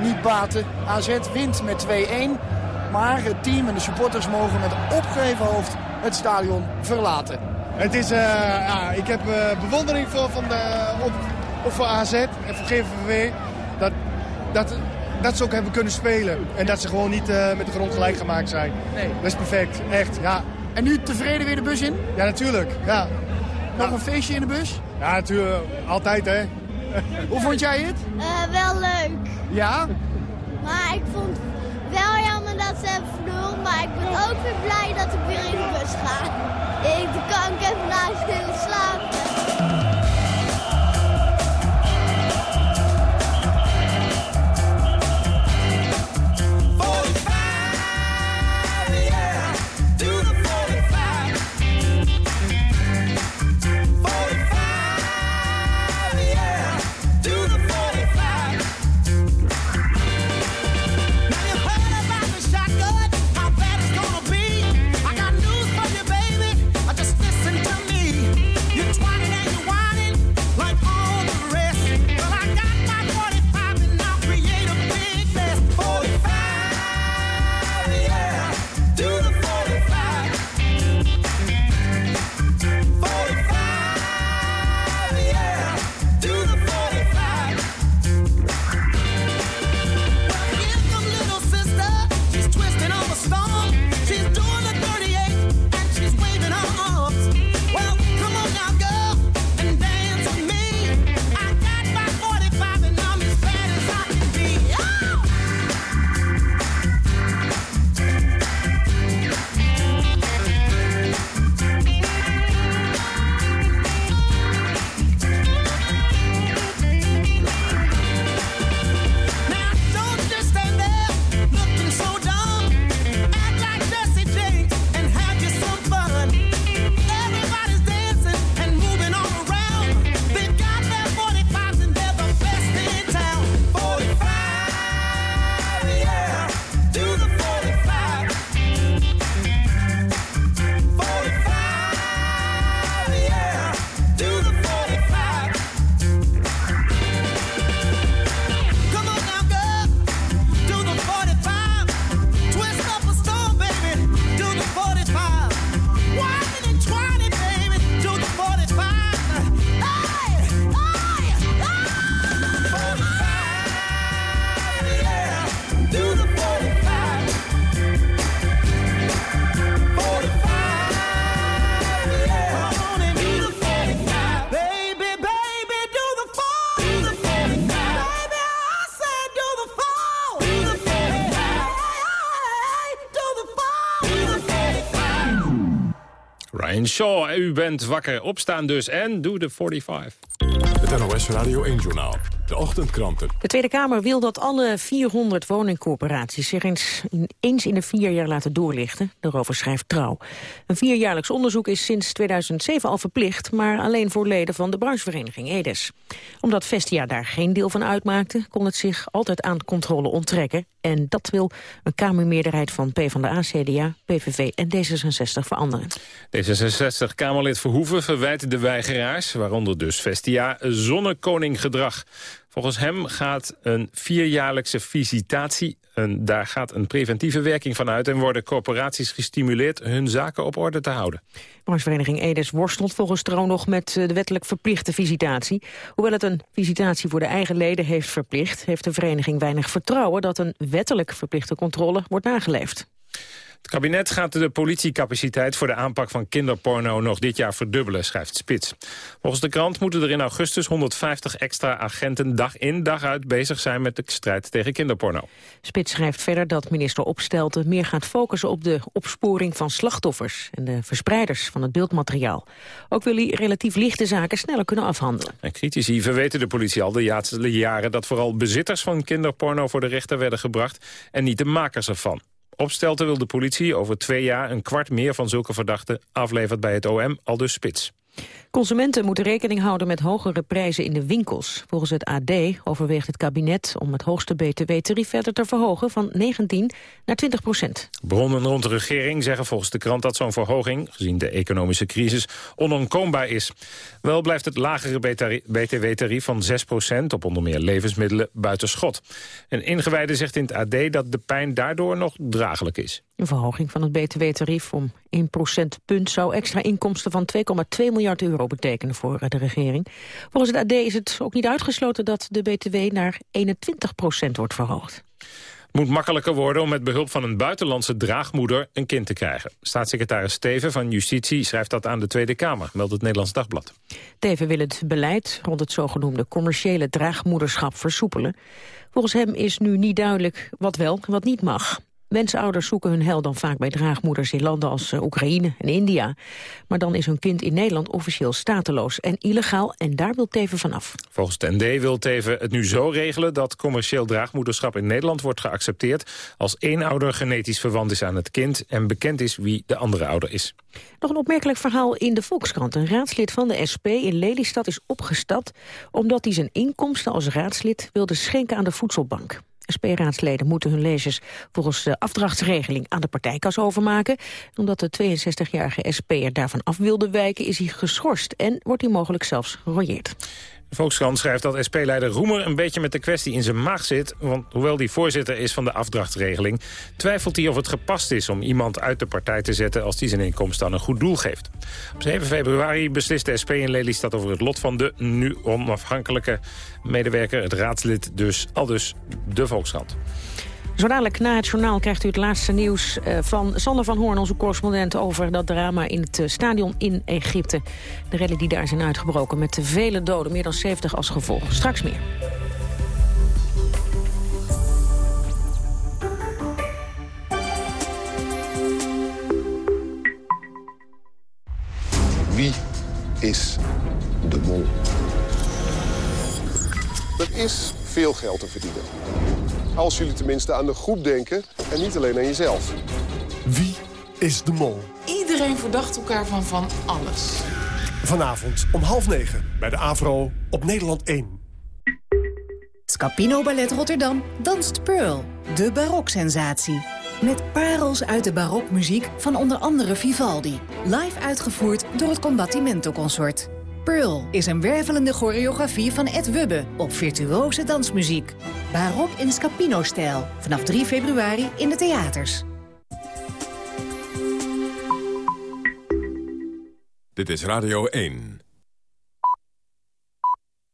niet baten. AZ wint met 2-1. Maar het team en de supporters mogen met opgeheven hoofd het stadion verlaten. Het is, uh, ja, ik heb uh, bewondering voor, van de, op, op voor AZ en voor GVV. Dat, dat, dat ze ook hebben kunnen spelen. En dat ze gewoon niet uh, met de grond gelijk gemaakt zijn. Nee. Dat is perfect, echt. Ja. En nu tevreden weer de bus in? Ja, natuurlijk. Ja. Nog een feestje in de bus? Ja, natuurlijk. Altijd, hè. Hoe vond jij het? Uh, wel leuk. Ja? Maar ik vond wel jammer dat ze hebben verloren. Maar ik ben ook weer blij dat ik weer in de bus ga. Ik kan ik even naast willen slapen. U bent wakker. Opstaan dus en doe de 45. Het NOS Radio 1-journaal. De ochtendkranten. De Tweede Kamer wil dat alle 400 woningcorporaties zich eens, eens in de vier jaar laten doorlichten. Daarover schrijft Trouw. Een vierjaarlijks onderzoek is sinds 2007 al verplicht, maar alleen voor leden van de branchevereniging EDES. Omdat Vestia daar geen deel van uitmaakte, kon het zich altijd aan controle onttrekken En dat wil een Kamermeerderheid van PvdA, CDA, PVV en D66 veranderen. D66-Kamerlid Verhoeven verwijt de weigeraars, waaronder dus Vestia, zonnekoninggedrag. Volgens hem gaat een vierjaarlijkse visitatie, daar gaat een preventieve werking van uit... en worden corporaties gestimuleerd hun zaken op orde te houden. Branchevereniging Edes worstelt volgens Trouw nog met eh, de wettelijk verplichte visitatie. Hoewel het een visitatie voor de eigen leden heeft verplicht... heeft de vereniging weinig vertrouwen dat een wettelijk verplichte controle wordt nageleefd. Het kabinet gaat de politiecapaciteit voor de aanpak van kinderporno nog dit jaar verdubbelen, schrijft Spits. Volgens de krant moeten er in augustus 150 extra agenten dag in dag uit bezig zijn met de strijd tegen kinderporno. Spits schrijft verder dat minister Opstelten meer gaat focussen op de opsporing van slachtoffers en de verspreiders van het beeldmateriaal. Ook wil hij relatief lichte zaken sneller kunnen afhandelen. En critici verweten de politie al de jaren dat vooral bezitters van kinderporno voor de rechter werden gebracht en niet de makers ervan. Opstelten wil de politie over twee jaar een kwart meer van zulke verdachten aflevert bij het OM, al dus spits. Consumenten moeten rekening houden met hogere prijzen in de winkels. Volgens het AD overweegt het kabinet om het hoogste btw-tarief verder te verhogen van 19 naar 20 procent. Bronnen rond de regering zeggen volgens de krant dat zo'n verhoging, gezien de economische crisis, onontkoombaar is. Wel blijft het lagere btw-tarief van 6 procent op onder meer levensmiddelen buiten schot. Een ingewijde zegt in het AD dat de pijn daardoor nog draaglijk is. Een verhoging van het btw-tarief om 1 procentpunt zou extra inkomsten van 2,2 miljard euro betekenen voor de regering. Volgens het AD is het ook niet uitgesloten dat de btw naar 21 procent wordt verhoogd. Het moet makkelijker worden om met behulp van een buitenlandse draagmoeder een kind te krijgen. Staatssecretaris Steven van Justitie schrijft dat aan de Tweede Kamer, meldt het Nederlands Dagblad. Teven wil het beleid rond het zogenoemde commerciële draagmoederschap versoepelen. Volgens hem is nu niet duidelijk wat wel en wat niet mag. Wensouders zoeken hun hel dan vaak bij draagmoeders in landen als eh, Oekraïne en India. Maar dan is hun kind in Nederland officieel stateloos en illegaal en daar wil Teven vanaf. Volgens de ND wil Teven het nu zo regelen dat commercieel draagmoederschap in Nederland wordt geaccepteerd als één ouder genetisch verwant is aan het kind en bekend is wie de andere ouder is. Nog een opmerkelijk verhaal in de Volkskrant. Een raadslid van de SP in Lelystad is opgestapt omdat hij zijn inkomsten als raadslid wilde schenken aan de voedselbank. SP-raadsleden moeten hun lezers volgens de afdrachtsregeling aan de partijkas overmaken. Omdat de 62-jarige SP'er daarvan af wilde wijken is hij geschorst en wordt hij mogelijk zelfs gerooieerd. Volkskrant schrijft dat SP-leider Roemer een beetje met de kwestie in zijn maag zit. Want hoewel hij voorzitter is van de afdrachtsregeling... twijfelt hij of het gepast is om iemand uit de partij te zetten... als die zijn inkomsten aan een goed doel geeft. Op 7 februari beslist de SP in Lelystad over het lot van de nu onafhankelijke medewerker. Het raadslid dus, al dus de Volkskrant. Zo dadelijk na het journaal krijgt u het laatste nieuws eh, van Sander van Hoorn, onze correspondent, over dat drama in het eh, stadion in Egypte. De rellen die daar zijn uitgebroken met vele doden, meer dan 70 als gevolg. Straks meer. Wie is de mol? Er is veel geld te verdienen. Als jullie tenminste aan de groep denken en niet alleen aan jezelf. Wie is de mol? Iedereen verdacht elkaar van van alles. Vanavond om half negen bij de AVRO op Nederland 1. Scapino Ballet Rotterdam danst Pearl, de baroksensatie. Met parels uit de barokmuziek van onder andere Vivaldi. Live uitgevoerd door het Combattimento Consort. Pearl is een wervelende choreografie van Ed Wubbe op virtuose dansmuziek. Barok in Scapino-stijl. Vanaf 3 februari in de theaters. Dit is Radio 1.